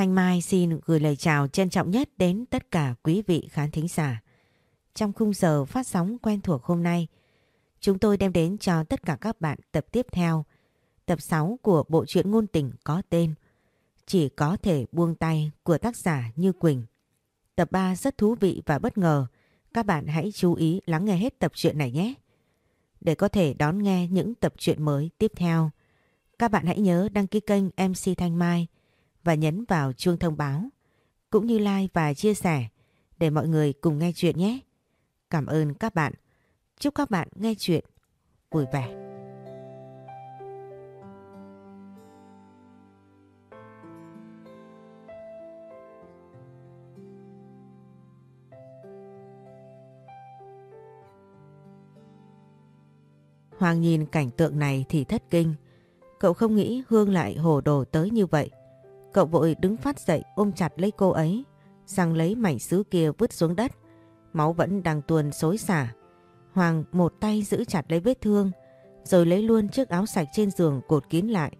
Thanh Mai xin gửi lời chào trân trọng nhất đến tất cả quý vị khán thính giả. Trong khung giờ phát sóng quen thuộc hôm nay, chúng tôi đem đến cho tất cả các bạn tập tiếp theo, tập 6 của bộ truyện ngôn tình có tên Chỉ có thể buông tay của tác giả Như Quỳnh. Tập 3 rất thú vị và bất ngờ, các bạn hãy chú ý lắng nghe hết tập truyện này nhé. Để có thể đón nghe những tập truyện mới tiếp theo, các bạn hãy nhớ đăng ký kênh MC Thanh Mai và nhấn vào chuông thông báo, cũng như like và chia sẻ để mọi người cùng nghe chuyện nhé. Cảm ơn các bạn. Chúc các bạn nghe chuyện vui vẻ. Hoàng nhìn cảnh tượng này thì thất kinh. Cậu không nghĩ Hương lại hồ đồ tới như vậy. Cậu vội đứng phát dậy ôm chặt lấy cô ấy, sang lấy mảnh sứ kia vứt xuống đất. Máu vẫn đang tuôn xối xả. Hoàng một tay giữ chặt lấy vết thương, rồi lấy luôn chiếc áo sạch trên giường cột kín lại.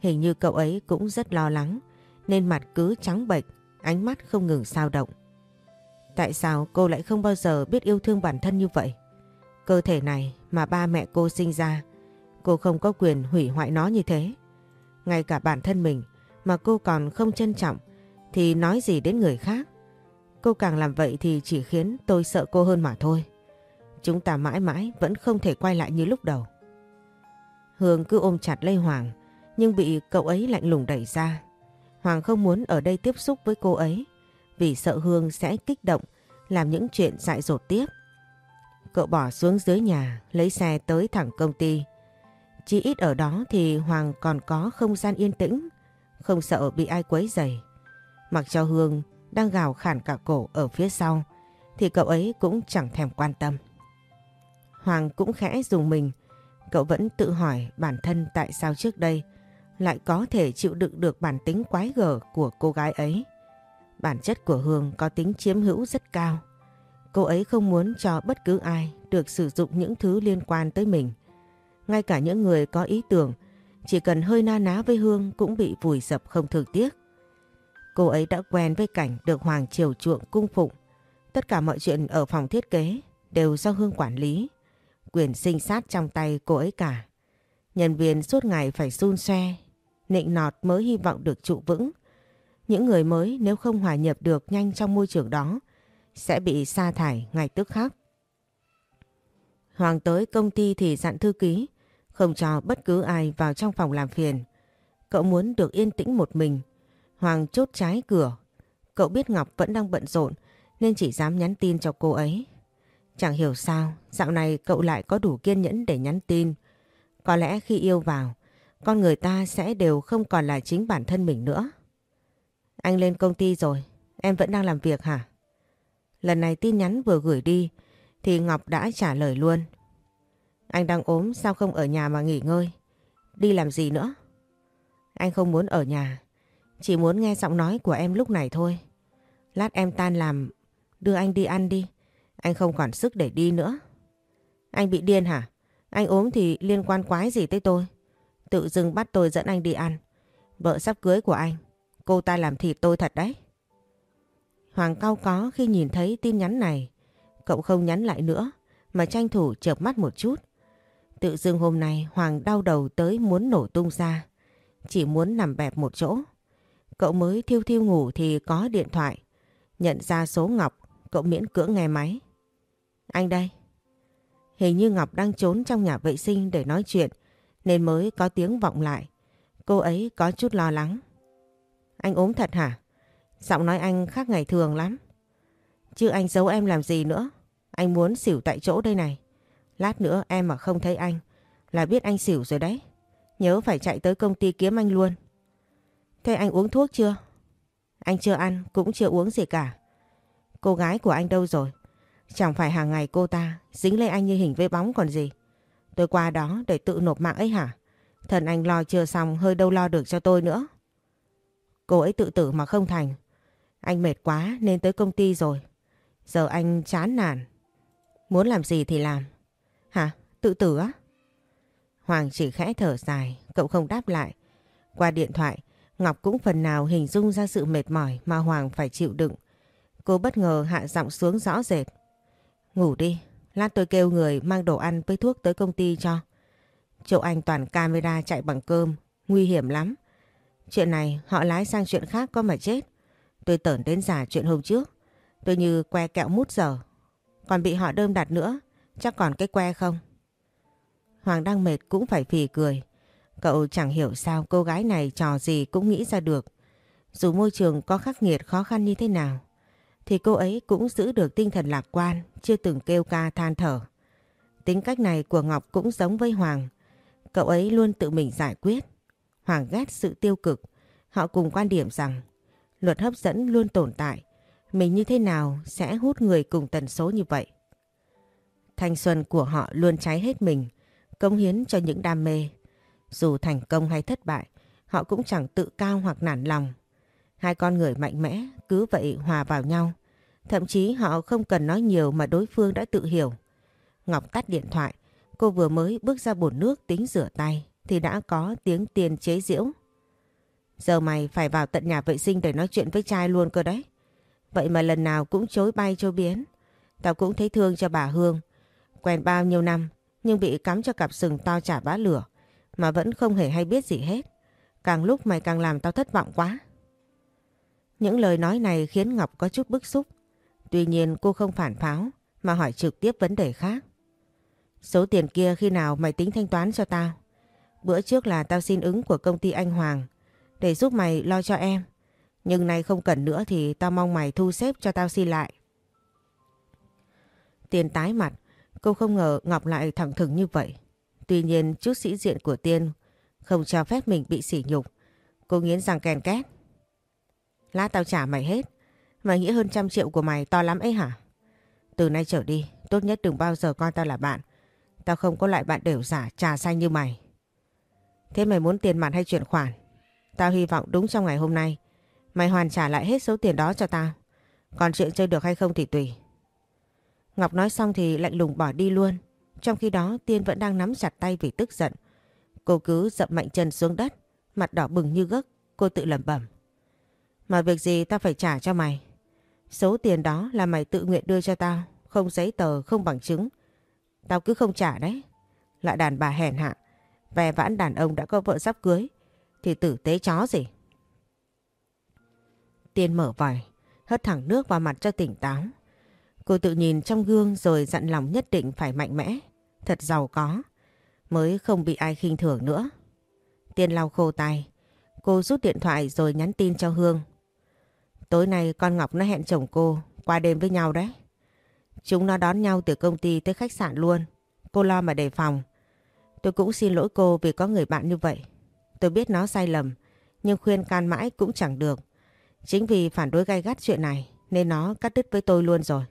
Hình như cậu ấy cũng rất lo lắng, nên mặt cứ trắng bệch, ánh mắt không ngừng sao động. Tại sao cô lại không bao giờ biết yêu thương bản thân như vậy? Cơ thể này mà ba mẹ cô sinh ra, cô không có quyền hủy hoại nó như thế. Ngay cả bản thân mình mà cô còn không trân trọng, thì nói gì đến người khác. Cô càng làm vậy thì chỉ khiến tôi sợ cô hơn mà thôi. Chúng ta mãi mãi vẫn không thể quay lại như lúc đầu. Hương cứ ôm chặt lấy Hoàng, nhưng bị cậu ấy lạnh lùng đẩy ra. Hoàng không muốn ở đây tiếp xúc với cô ấy, vì sợ Hương sẽ kích động, làm những chuyện dại dột tiếp. Cậu bỏ xuống dưới nhà, lấy xe tới thẳng công ty. Chỉ ít ở đó thì Hoàng còn có không gian yên tĩnh không sợ bị ai quấy rầy. Mặc cho Hương đang gào khản cả cổ ở phía sau thì cậu ấy cũng chẳng thèm quan tâm. Hoàng cũng khẽ dùng mình, cậu vẫn tự hỏi bản thân tại sao trước đây lại có thể chịu đựng được bản tính quái gở của cô gái ấy. Bản chất của Hương có tính chiếm hữu rất cao. Cô ấy không muốn cho bất cứ ai được sử dụng những thứ liên quan tới mình. Ngay cả những người có ý tưởng chỉ cần hơi na ná với Hương cũng bị vùi dập không thường tiếc. Cô ấy đã quen với cảnh được Hoàng chiều chuộng cung phụng. Tất cả mọi chuyện ở phòng thiết kế đều do Hương quản lý. Quyền sinh sát trong tay cô ấy cả. Nhân viên suốt ngày phải xun xoe, nịnh nọt mới hy vọng được trụ vững. Những người mới nếu không hòa nhập được nhanh trong môi trường đó sẽ bị sa thải ngay tức khắc. Hoàng tới công ty thì dặn thư ký không cho bất cứ ai vào trong phòng làm phiền. Cậu muốn được yên tĩnh một mình. Hoàng chốt trái cửa. Cậu biết Ngọc vẫn đang bận rộn nên chỉ dám nhắn tin cho cô ấy. Chẳng hiểu sao, dạo này cậu lại có đủ kiên nhẫn để nhắn tin. Có lẽ khi yêu vào, con người ta sẽ đều không còn là chính bản thân mình nữa. Anh lên công ty rồi, em vẫn đang làm việc hả? Lần này tin nhắn vừa gửi đi thì Ngọc đã trả lời luôn anh đang ốm sao không ở nhà mà nghỉ ngơi? Đi làm gì nữa? Anh không muốn ở nhà. Chỉ muốn nghe giọng nói của em lúc này thôi. Lát em tan làm, đưa anh đi ăn đi. Anh không còn sức để đi nữa. Anh bị điên hả? Anh ốm thì liên quan quái gì tới tôi? Tự dưng bắt tôi dẫn anh đi ăn. Vợ sắp cưới của anh. Cô ta làm thịt tôi thật đấy. Hoàng cao có khi nhìn thấy tin nhắn này. Cậu không nhắn lại nữa mà tranh thủ chợp mắt một chút. Tự dưng hôm nay Hoàng đau đầu tới muốn nổ tung ra. Chỉ muốn nằm bẹp một chỗ. Cậu mới thiêu thiêu ngủ thì có điện thoại. Nhận ra số Ngọc, cậu miễn cưỡng nghe máy. Anh đây. Hình như Ngọc đang trốn trong nhà vệ sinh để nói chuyện nên mới có tiếng vọng lại. Cô ấy có chút lo lắng. Anh ốm thật hả? Giọng nói anh khác ngày thường lắm. Chứ anh giấu em làm gì nữa? Anh muốn xỉu tại chỗ đây này. Lát nữa em mà không thấy anh là biết anh xỉu rồi đấy. Nhớ phải chạy tới công ty kiếm anh luôn. Thế anh uống thuốc chưa? Anh chưa ăn, cũng chưa uống gì cả. Cô gái của anh đâu rồi? Chẳng phải hàng ngày cô ta dính lấy anh như hình với bóng còn gì. Tôi qua đó để tự nộp mạng ấy hả? Thần anh lo chưa xong hơi đâu lo được cho tôi nữa. Cô ấy tự tử mà không thành. Anh mệt quá nên tới công ty rồi. Giờ anh chán nản. Muốn làm gì thì làm. Hả? Tự tử á? Hoàng chỉ khẽ thở dài, cậu không đáp lại. Qua điện thoại, Ngọc cũng phần nào hình dung ra sự mệt mỏi mà Hoàng phải chịu đựng. Cô bất ngờ hạ giọng xuống rõ rệt. Ngủ đi, lát tôi kêu người mang đồ ăn với thuốc tới công ty cho. Chỗ anh toàn camera chạy bằng cơm, nguy hiểm lắm. Chuyện này họ lái sang chuyện khác có mà chết. Tôi tởn đến giả chuyện hôm trước. Tôi như que kẹo mút giờ. Còn bị họ đơm đặt nữa, chắc còn cái que không? Hoàng đang mệt cũng phải phì cười. Cậu chẳng hiểu sao cô gái này trò gì cũng nghĩ ra được. Dù môi trường có khắc nghiệt khó khăn như thế nào, thì cô ấy cũng giữ được tinh thần lạc quan, chưa từng kêu ca than thở. Tính cách này của Ngọc cũng giống với Hoàng. Cậu ấy luôn tự mình giải quyết. Hoàng ghét sự tiêu cực. Họ cùng quan điểm rằng luật hấp dẫn luôn tồn tại. Mình như thế nào sẽ hút người cùng tần số như vậy? Thanh xuân của họ luôn cháy hết mình, công hiến cho những đam mê. Dù thành công hay thất bại, họ cũng chẳng tự cao hoặc nản lòng. Hai con người mạnh mẽ cứ vậy hòa vào nhau. Thậm chí họ không cần nói nhiều mà đối phương đã tự hiểu. Ngọc tắt điện thoại, cô vừa mới bước ra bồn nước tính rửa tay thì đã có tiếng tiền chế giễu. Giờ mày phải vào tận nhà vệ sinh để nói chuyện với trai luôn cơ đấy. Vậy mà lần nào cũng chối bay chối biến. Tao cũng thấy thương cho bà Hương. Quen bao nhiêu năm nhưng bị cắm cho cặp sừng to trả bá lửa mà vẫn không hề hay biết gì hết. Càng lúc mày càng làm tao thất vọng quá. Những lời nói này khiến Ngọc có chút bức xúc. Tuy nhiên cô không phản pháo mà hỏi trực tiếp vấn đề khác. Số tiền kia khi nào mày tính thanh toán cho tao? Bữa trước là tao xin ứng của công ty anh Hoàng để giúp mày lo cho em. Nhưng nay không cần nữa thì tao mong mày thu xếp cho tao xin lại. Tiền tái mặt, cô không ngờ Ngọc lại thẳng thừng như vậy. Tuy nhiên chút sĩ diện của Tiên không cho phép mình bị sỉ nhục. Cô nghiến răng kèn két. Lát tao trả mày hết. Mày nghĩ hơn trăm triệu của mày to lắm ấy hả? Từ nay trở đi, tốt nhất đừng bao giờ coi tao là bạn. Tao không có loại bạn đều giả trà xanh như mày. Thế mày muốn tiền mặt hay chuyển khoản? Tao hy vọng đúng trong ngày hôm nay mày hoàn trả lại hết số tiền đó cho tao. Còn chuyện chơi được hay không thì tùy. Ngọc nói xong thì lạnh lùng bỏ đi luôn. Trong khi đó Tiên vẫn đang nắm chặt tay vì tức giận. Cô cứ dậm mạnh chân xuống đất, mặt đỏ bừng như gấc, cô tự lẩm bẩm. Mà việc gì tao phải trả cho mày? Số tiền đó là mày tự nguyện đưa cho tao, không giấy tờ, không bằng chứng. Tao cứ không trả đấy. Lại đàn bà hèn hạ, vẻ vãn đàn ông đã có vợ sắp cưới, thì tử tế chó gì. Tiên mở vòi, hất thẳng nước vào mặt cho tỉnh táo. Cô tự nhìn trong gương rồi dặn lòng nhất định phải mạnh mẽ, thật giàu có, mới không bị ai khinh thường nữa. Tiên lau khô tay, cô rút điện thoại rồi nhắn tin cho Hương. Tối nay con Ngọc nó hẹn chồng cô qua đêm với nhau đấy. Chúng nó đón nhau từ công ty tới khách sạn luôn. Cô lo mà đề phòng. Tôi cũng xin lỗi cô vì có người bạn như vậy. Tôi biết nó sai lầm, nhưng khuyên can mãi cũng chẳng được. Chính vì phản đối gay gắt chuyện này nên nó cắt đứt với tôi luôn rồi.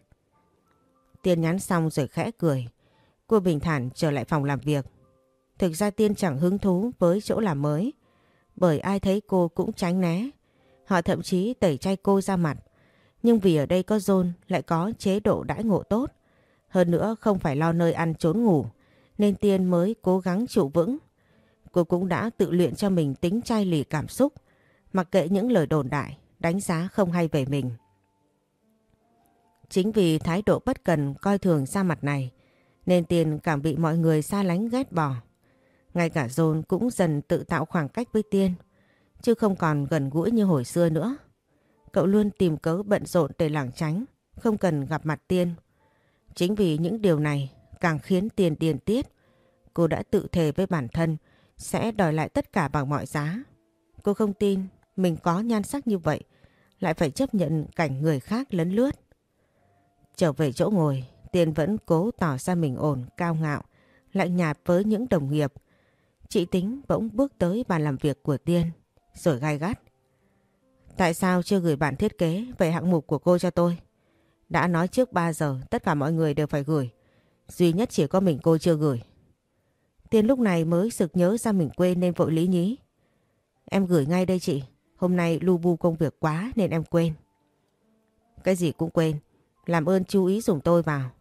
Tiên nhắn xong rồi khẽ cười. Cô bình thản trở lại phòng làm việc. Thực ra Tiên chẳng hứng thú với chỗ làm mới. Bởi ai thấy cô cũng tránh né. Họ thậm chí tẩy chay cô ra mặt. Nhưng vì ở đây có John lại có chế độ đãi ngộ tốt. Hơn nữa không phải lo nơi ăn trốn ngủ. Nên Tiên mới cố gắng trụ vững. Cô cũng đã tự luyện cho mình tính chai lì cảm xúc. Mặc kệ những lời đồn đại, đánh giá không hay về mình. Chính vì thái độ bất cần coi thường ra mặt này nên Tiên cảm bị mọi người xa lánh ghét bỏ. Ngay cả John cũng dần tự tạo khoảng cách với Tiên chứ không còn gần gũi như hồi xưa nữa. Cậu luôn tìm cớ bận rộn để lảng tránh, không cần gặp mặt Tiên. Chính vì những điều này càng khiến Tiên điên tiết. Cô đã tự thề với bản thân sẽ đòi lại tất cả bằng mọi giá. Cô không tin mình có nhan sắc như vậy, lại phải chấp nhận cảnh người khác lấn lướt. Trở về chỗ ngồi, Tiên vẫn cố tỏ ra mình ổn, cao ngạo, lạnh nhạt với những đồng nghiệp. Chị Tính bỗng bước tới bàn làm việc của Tiên, rồi gai gắt. Tại sao chưa gửi bản thiết kế về hạng mục của cô cho tôi? Đã nói trước 3 giờ tất cả mọi người đều phải gửi. Duy nhất chỉ có mình cô chưa gửi. Tiên lúc này mới sực nhớ ra mình quên nên vội lý nhí. Em gửi ngay đây chị. Hôm nay lu bu công việc quá nên em quên. Cái gì cũng quên. Làm ơn chú ý dùng tôi vào.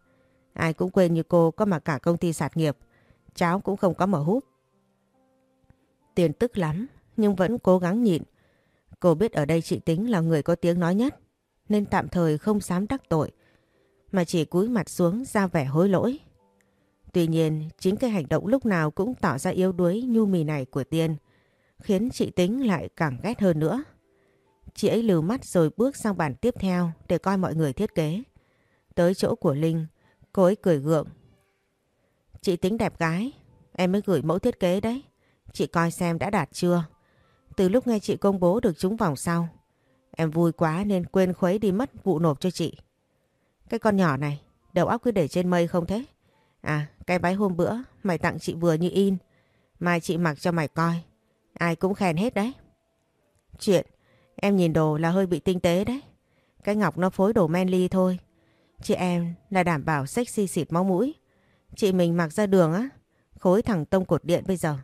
Ai cũng quên như cô, có mà cả công ty sạt nghiệp. Cháu cũng không có mở hút. Tiền tức lắm, nhưng vẫn cố gắng nhịn. Cô biết ở đây chị Tính là người có tiếng nói nhất, nên tạm thời không dám đắc tội, mà chỉ cúi mặt xuống ra vẻ hối lỗi. Tuy nhiên, chính cái hành động lúc nào cũng tỏ ra yếu đuối nhu mì này của Tiên, khiến chị Tính lại càng ghét hơn nữa. Chị ấy lừ mắt rồi bước sang bàn tiếp theo để coi mọi người thiết kế. Tới chỗ của Linh, cô ấy cười gượng. Chị Tính đẹp gái, em mới gửi mẫu thiết kế đấy. Chị coi xem đã đạt chưa. Từ lúc nghe chị công bố được trúng vòng sau, em vui quá nên quên khuấy đi mất vụ nộp cho chị. Cái con nhỏ này, đầu óc cứ để trên mây không thế? À, cái váy hôm bữa mày tặng chị vừa như in. Mai chị mặc cho mày coi. Ai cũng khen hết đấy. Chuyện, em nhìn đồ là hơi bị tinh tế đấy. Cái ngọc nó phối đồ manly thôi. Chị em là đảm bảo sexy xịt máu mũi. Chị mình mặc ra đường á, khối thằng tông cột điện bây giờ.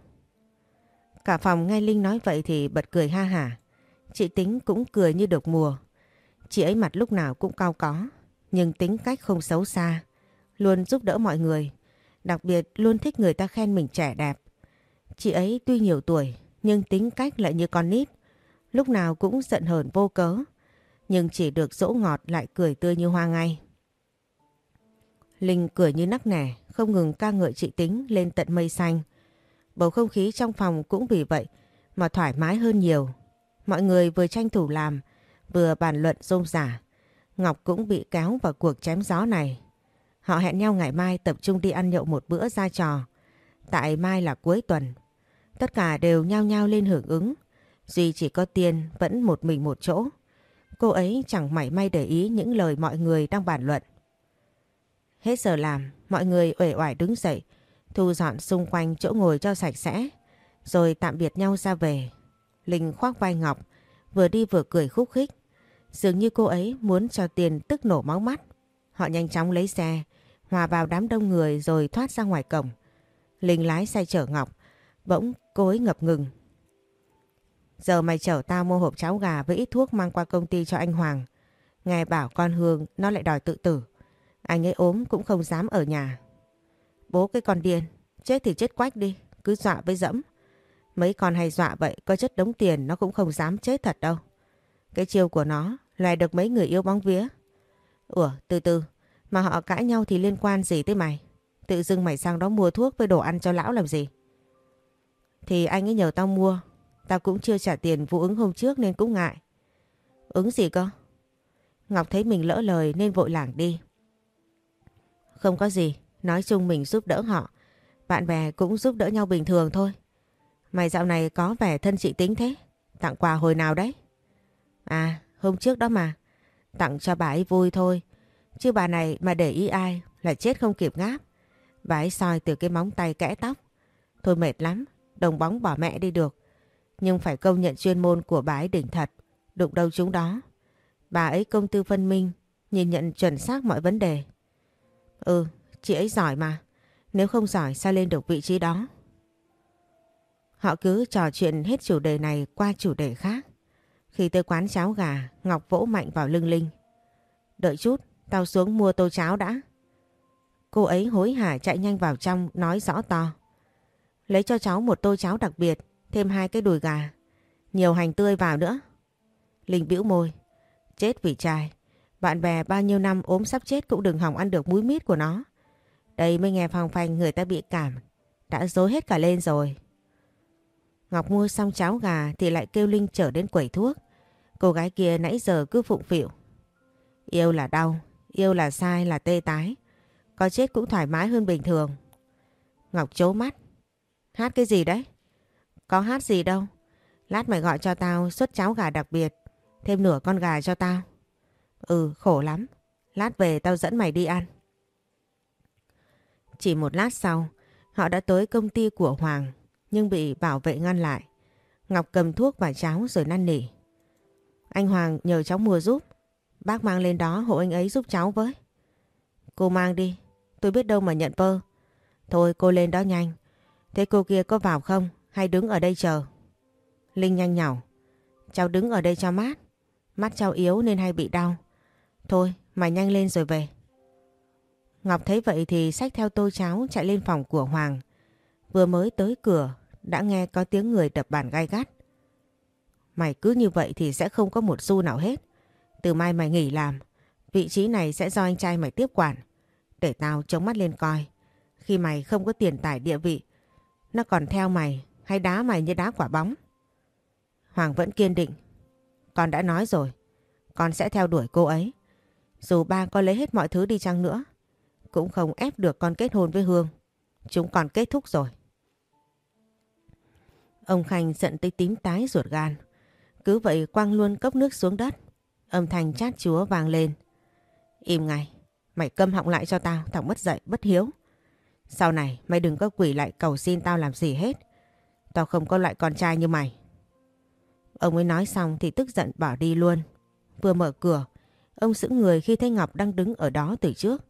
Cả phòng nghe Linh nói vậy thì bật cười ha hả. Chị Tính cũng cười như được mùa. Chị ấy mặt lúc nào cũng cao có, nhưng tính cách không xấu xa. Luôn giúp đỡ mọi người, đặc biệt luôn thích người ta khen mình trẻ đẹp. Chị ấy tuy nhiều tuổi, nhưng tính cách lại như con nít. Lúc nào cũng giận hờn vô cớ, nhưng chỉ được dỗ ngọt lại cười tươi như hoa ngay. Linh cười như nắc nẻ, không ngừng ca ngợi chị Tính lên tận mây xanh. Bầu không khí trong phòng cũng vì vậy mà thoải mái hơn nhiều. Mọi người vừa tranh thủ làm, vừa bàn luận rôm rả. Ngọc cũng bị kéo vào cuộc chém gió này. Họ hẹn nhau ngày mai tập trung đi ăn nhậu một bữa ra trò. Tại mai là cuối tuần. Tất cả đều nhao nhao lên hưởng ứng. Duy chỉ có tiền vẫn một mình một chỗ. Cô ấy chẳng mảy may để ý những lời mọi người đang bàn luận. Hết giờ làm, mọi người uể oải đứng dậy, thu dọn xung quanh chỗ ngồi cho sạch sẽ, rồi tạm biệt nhau ra về. Linh khoác vai Ngọc, vừa đi vừa cười khúc khích. Dường như cô ấy muốn cho tiền tức nổ máu mắt. Họ nhanh chóng lấy xe, hòa vào đám đông người rồi thoát ra ngoài cổng. Linh lái xe chở Ngọc, bỗng cô ấy ngập ngừng. Giờ mày chở tao mua hộp cháo gà với ít thuốc mang qua công ty cho anh Hoàng. Nghe bảo con Hương nó lại đòi tự tử. Anh ấy ốm cũng không dám ở nhà. Bố cái con điên, chết thì chết quách đi, cứ dọa với dẫm. Mấy con hay dọa vậy, có chất đống tiền nó cũng không dám chết thật đâu. Cái chiêu của nó lại được mấy người yêu bóng vía. Ủa, từ từ, mà họ cãi nhau thì liên quan gì tới mày? Tự dưng mày sang đó mua thuốc với đồ ăn cho lão làm gì? Thì anh ấy nhờ tao mua, tao cũng chưa trả tiền vụ ứng hôm trước nên cũng ngại. Ứng gì cơ? Ngọc thấy mình lỡ lời nên vội lảng đi. Không có gì, nói chung mình giúp đỡ họ. Bạn bè cũng giúp đỡ nhau bình thường thôi. Mày dạo này có vẻ thân chị tính thế. Tặng quà hồi nào đấy? À, hôm trước đó mà. Tặng cho bà ấy vui thôi. Chứ bà này mà để ý ai là chết không kịp ngáp. Bà ấy soi từ cái móng tay kẽ tóc. Thôi mệt lắm, đồng bóng bỏ mẹ đi được. Nhưng phải công nhận chuyên môn của bà ấy đỉnh thật. Đụng đâu chúng đó. Bà ấy công tư phân minh, nhìn nhận chuẩn xác mọi vấn đề. Ừ, chị ấy giỏi mà. Nếu không giỏi sao lên được vị trí đó? Họ cứ trò chuyện hết chủ đề này qua chủ đề khác. Khi tới quán cháo gà, Ngọc vỗ mạnh vào lưng Linh. Đợi chút, tao xuống mua tô cháo đã. Cô ấy hối hả chạy nhanh vào trong nói rõ to. Lấy cho cháu một tô cháo đặc biệt, thêm hai cái đùi gà. Nhiều hành tươi vào nữa. Linh bĩu môi. Chết vì trai. Bạn bè bao nhiêu năm ốm sắp chết cũng đừng hỏng ăn được múi mít của nó. Đây mới nghe phong phanh người ta bị cảm. Đã dối hết cả lên rồi. Ngọc mua xong cháo gà thì lại kêu Linh trở đến quẩy thuốc. Cô gái kia nãy giờ cứ phụng phịu. Yêu là đau, yêu là sai là tê tái. Có chết cũng thoải mái hơn bình thường. Ngọc chố mắt. Hát cái gì đấy? Có hát gì đâu. Lát mày gọi cho tao suất cháo gà đặc biệt. Thêm nửa con gà cho tao. Ừ khổ lắm. Lát về tao dẫn mày đi ăn. Chỉ một lát sau, họ đã tới công ty của Hoàng nhưng bị bảo vệ ngăn lại. Ngọc cầm thuốc và cháo rồi năn nỉ. Anh Hoàng nhờ cháu mua giúp. Bác mang lên đó hộ anh ấy giúp cháu với. Cô mang đi, tôi biết đâu mà nhận pơ. Thôi cô lên đó nhanh. Thế cô kia có vào không hay đứng ở đây chờ? Linh nhanh nhỏ. Cháu đứng ở đây cho mát. Mắt cháu yếu nên hay bị đau. Thôi mày nhanh lên rồi về. Ngọc thấy vậy thì xách theo tô cháo chạy lên phòng của Hoàng. Vừa mới tới cửa đã nghe có tiếng người đập bàn gai gắt. Mày cứ như vậy thì sẽ không có một xu nào hết. Từ mai mày nghỉ làm, vị trí này sẽ do anh trai mày tiếp quản. Để tao chống mắt lên coi. Khi mày không có tiền tải địa vị, nó còn theo mày hay đá mày như đá quả bóng. Hoàng vẫn kiên định. Con đã nói rồi, con sẽ theo đuổi cô ấy. Dù ba có lấy hết mọi thứ đi chăng nữa, cũng không ép được con kết hôn với Hương. Chúng còn kết thúc rồi. Ông Khanh giận tới tím tái ruột gan. Cứ vậy quăng luôn cốc nước xuống đất. Âm thanh chát chúa vang lên. Im ngay, mày câm họng lại cho tao, thằng mất dậy, bất hiếu. Sau này mày đừng có quỷ lại cầu xin tao làm gì hết. Tao không có loại con trai như mày. Ông ấy nói xong thì tức giận bỏ đi luôn. Vừa mở cửa, ông sững người khi thấy Ngọc đang đứng ở đó từ trước.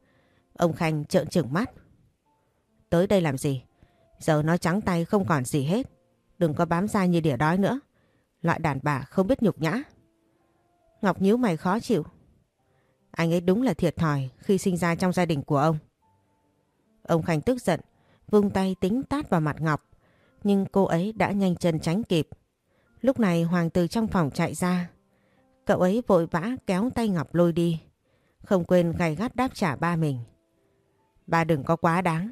Ông Khanh trợn trừng mắt. Tới đây làm gì? Giờ nó trắng tay không còn gì hết. Đừng có bám ra như đỉa đói nữa. Loại đàn bà không biết nhục nhã. Ngọc nhíu mày khó chịu. Anh ấy đúng là thiệt thòi khi sinh ra trong gia đình của ông. Ông Khanh tức giận, vung tay tính tát vào mặt Ngọc. Nhưng cô ấy đã nhanh chân tránh kịp. Lúc này Hoàng từ trong phòng chạy ra. Cậu ấy vội vã kéo tay Ngọc lôi đi. Không quên gay gắt đáp trả ba mình. Ba đừng có quá đáng.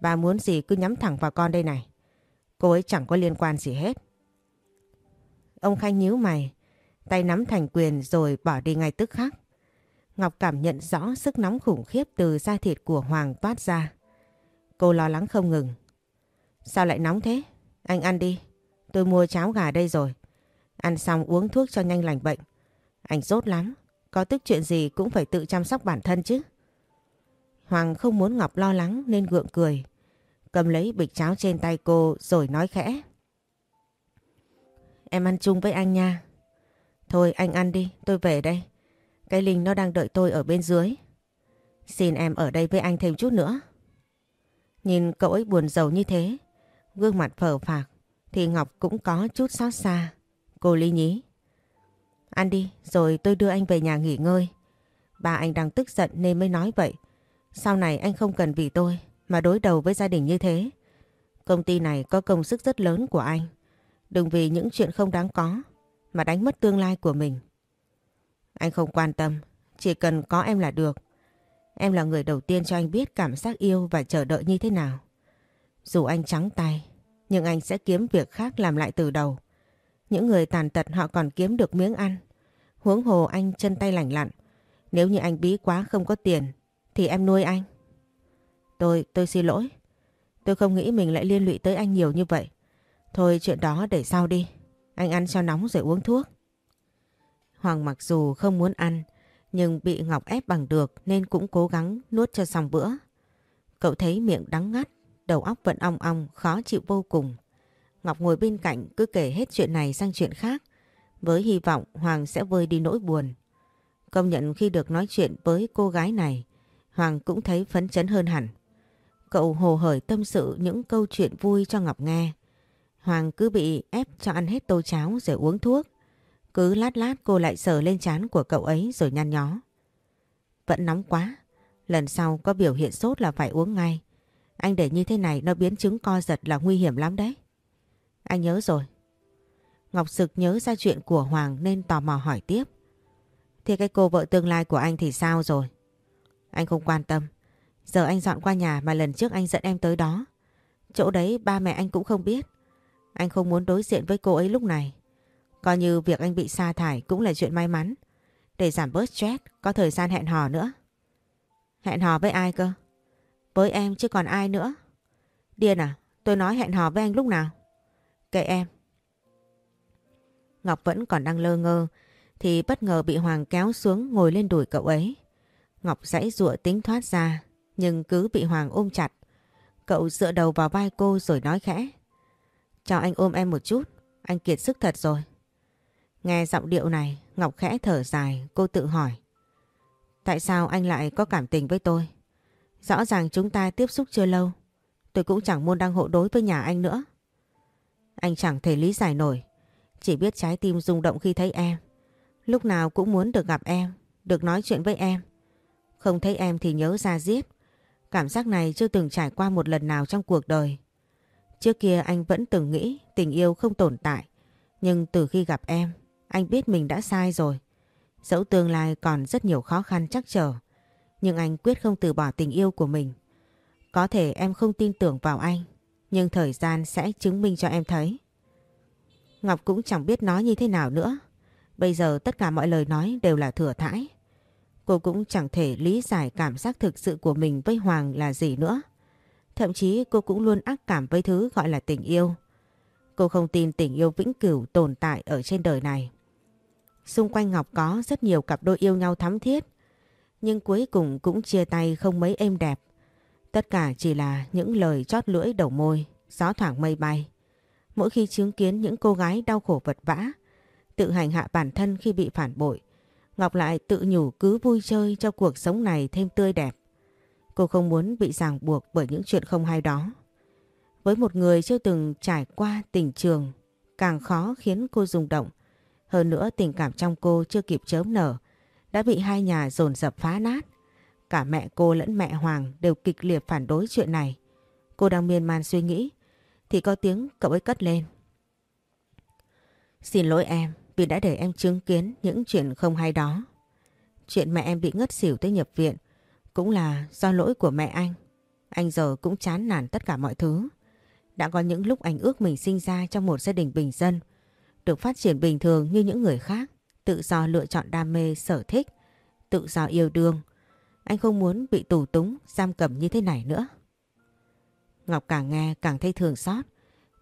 Ba muốn gì cứ nhắm thẳng vào con đây này. Cô ấy chẳng có liên quan gì hết. Ông Khanh nhíu mày, tay nắm thành quyền rồi bỏ đi ngay tức khắc. Ngọc cảm nhận rõ sức nóng khủng khiếp từ da thịt của Hoàng toát ra. Cô lo lắng không ngừng. Sao lại nóng thế? Anh ăn đi. Tôi mua cháo gà đây rồi. Ăn xong uống thuốc cho nhanh lành bệnh. Anh rốt lắm. Có tức chuyện gì cũng phải tự chăm sóc bản thân chứ. Hoàng không muốn Ngọc lo lắng nên gượng cười. Cầm lấy bịch cháo trên tay cô rồi nói khẽ. Em ăn chung với anh nha. Thôi anh ăn đi, tôi về đây. Cái Linh nó đang đợi tôi ở bên dưới. Xin em ở đây với anh thêm chút nữa. Nhìn cậu ấy buồn giàu như thế, gương mặt phở phạc, thì Ngọc cũng có chút xót xa. Cô Ly nhí. Ăn đi, rồi tôi đưa anh về nhà nghỉ ngơi. Ba anh đang tức giận nên mới nói vậy. Sau này anh không cần vì tôi mà đối đầu với gia đình như thế. Công ty này có công sức rất lớn của anh. Đừng vì những chuyện không đáng có mà đánh mất tương lai của mình. Anh không quan tâm, chỉ cần có em là được. Em là người đầu tiên cho anh biết cảm giác yêu và chờ đợi như thế nào. Dù anh trắng tay, nhưng anh sẽ kiếm việc khác làm lại từ đầu. Những người tàn tật họ còn kiếm được miếng ăn. Huống hồ anh chân tay lành lặn. Nếu như anh bí quá không có tiền, thì em nuôi anh. Tôi, tôi xin lỗi. Tôi không nghĩ mình lại liên lụy tới anh nhiều như vậy. Thôi chuyện đó để sau đi. Anh ăn cho nóng rồi uống thuốc. Hoàng mặc dù không muốn ăn, nhưng bị Ngọc ép bằng được nên cũng cố gắng nuốt cho xong bữa. Cậu thấy miệng đắng ngắt, đầu óc vẫn ong ong, khó chịu vô cùng. Ngọc ngồi bên cạnh cứ kể hết chuyện này sang chuyện khác, với hy vọng Hoàng sẽ vơi đi nỗi buồn. Công nhận khi được nói chuyện với cô gái này, Hoàng cũng thấy phấn chấn hơn hẳn. Cậu hồ hởi tâm sự những câu chuyện vui cho Ngọc nghe. Hoàng cứ bị ép cho ăn hết tô cháo rồi uống thuốc. Cứ lát lát cô lại sờ lên trán của cậu ấy rồi nhăn nhó. Vẫn nóng quá. Lần sau có biểu hiện sốt là phải uống ngay. Anh để như thế này nó biến chứng co giật là nguy hiểm lắm đấy. Anh nhớ rồi. Ngọc Sực nhớ ra chuyện của Hoàng nên tò mò hỏi tiếp. Thế cái cô vợ tương lai của anh thì sao rồi? Anh không quan tâm. Giờ anh dọn qua nhà mà lần trước anh dẫn em tới đó. Chỗ đấy ba mẹ anh cũng không biết. Anh không muốn đối diện với cô ấy lúc này. Coi như việc anh bị sa thải cũng là chuyện may mắn. Để giảm bớt stress, có thời gian hẹn hò nữa. Hẹn hò với ai cơ? Với em chứ còn ai nữa. Điên à, tôi nói hẹn hò với anh lúc nào? Kệ em. Ngọc vẫn còn đang lơ ngơ thì bất ngờ bị Hoàng kéo xuống ngồi lên đùi cậu ấy. Ngọc dãy dụa tính thoát ra nhưng cứ bị Hoàng ôm chặt. Cậu dựa đầu vào vai cô rồi nói khẽ. Cho anh ôm em một chút, anh kiệt sức thật rồi. Nghe giọng điệu này, Ngọc khẽ thở dài, cô tự hỏi. Tại sao anh lại có cảm tình với tôi? Rõ ràng chúng ta tiếp xúc chưa lâu, tôi cũng chẳng muốn đang hộ đối với nhà anh nữa. Anh chẳng thể lý giải nổi, chỉ biết trái tim rung động khi thấy em. Lúc nào cũng muốn được gặp em, được nói chuyện với em. Không thấy em thì nhớ ra giết. Cảm giác này chưa từng trải qua một lần nào trong cuộc đời. Trước kia anh vẫn từng nghĩ tình yêu không tồn tại. Nhưng từ khi gặp em, anh biết mình đã sai rồi. Dẫu tương lai còn rất nhiều khó khăn chắc trở, nhưng anh quyết không từ bỏ tình yêu của mình. Có thể em không tin tưởng vào anh, nhưng thời gian sẽ chứng minh cho em thấy. Ngọc cũng chẳng biết nói như thế nào nữa. Bây giờ tất cả mọi lời nói đều là thừa thãi. Cô cũng chẳng thể lý giải cảm giác thực sự của mình với Hoàng là gì nữa. Thậm chí cô cũng luôn ác cảm với thứ gọi là tình yêu. Cô không tin tình yêu vĩnh cửu tồn tại ở trên đời này. Xung quanh Ngọc có rất nhiều cặp đôi yêu nhau thắm thiết. Nhưng cuối cùng cũng chia tay không mấy êm đẹp. Tất cả chỉ là những lời chót lưỡi đầu môi, gió thoảng mây bay. Mỗi khi chứng kiến những cô gái đau khổ vật vã, tự hành hạ bản thân khi bị phản bội, Ngọc lại tự nhủ cứ vui chơi cho cuộc sống này thêm tươi đẹp. Cô không muốn bị ràng buộc bởi những chuyện không hay đó. Với một người chưa từng trải qua tình trường, càng khó khiến cô rung động. Hơn nữa tình cảm trong cô chưa kịp chớm nở, đã bị hai nhà dồn dập phá nát. Cả mẹ cô lẫn mẹ Hoàng đều kịch liệt phản đối chuyện này. Cô đang miên man suy nghĩ, thì có tiếng cậu ấy cất lên. Xin lỗi em vì đã để em chứng kiến những chuyện không hay đó. Chuyện mẹ em bị ngất xỉu tới nhập viện cũng là do lỗi của mẹ anh. Anh giờ cũng chán nản tất cả mọi thứ. Đã có những lúc anh ước mình sinh ra trong một gia đình bình dân, được phát triển bình thường như những người khác, tự do lựa chọn đam mê, sở thích, tự do yêu đương. Anh không muốn bị tù túng, giam cầm như thế này nữa. Ngọc càng nghe càng thấy thường xót.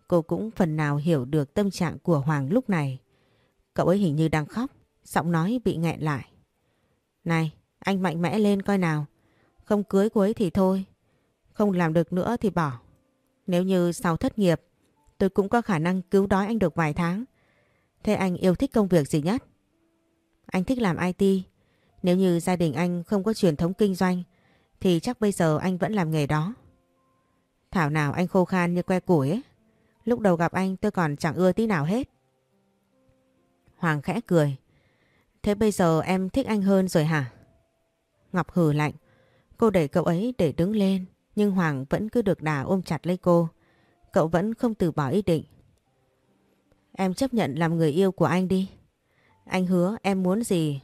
Cô cũng phần nào hiểu được tâm trạng của Hoàng lúc này. Cậu ấy hình như đang khóc, giọng nói bị nghẹn lại. Này, anh mạnh mẽ lên coi nào. Không cưới cô ấy thì thôi. Không làm được nữa thì bỏ. Nếu như sau thất nghiệp, tôi cũng có khả năng cứu đói anh được vài tháng. Thế anh yêu thích công việc gì nhất? Anh thích làm IT. Nếu như gia đình anh không có truyền thống kinh doanh, thì chắc bây giờ anh vẫn làm nghề đó. Thảo nào anh khô khan như que củi ấy. Lúc đầu gặp anh tôi còn chẳng ưa tí nào hết. Hoàng khẽ cười. Thế bây giờ em thích anh hơn rồi hả? Ngọc hừ lạnh. Cô đẩy cậu ấy để đứng lên. Nhưng Hoàng vẫn cứ được đà ôm chặt lấy cô. Cậu vẫn không từ bỏ ý định. Em chấp nhận làm người yêu của anh đi. Anh hứa em muốn gì,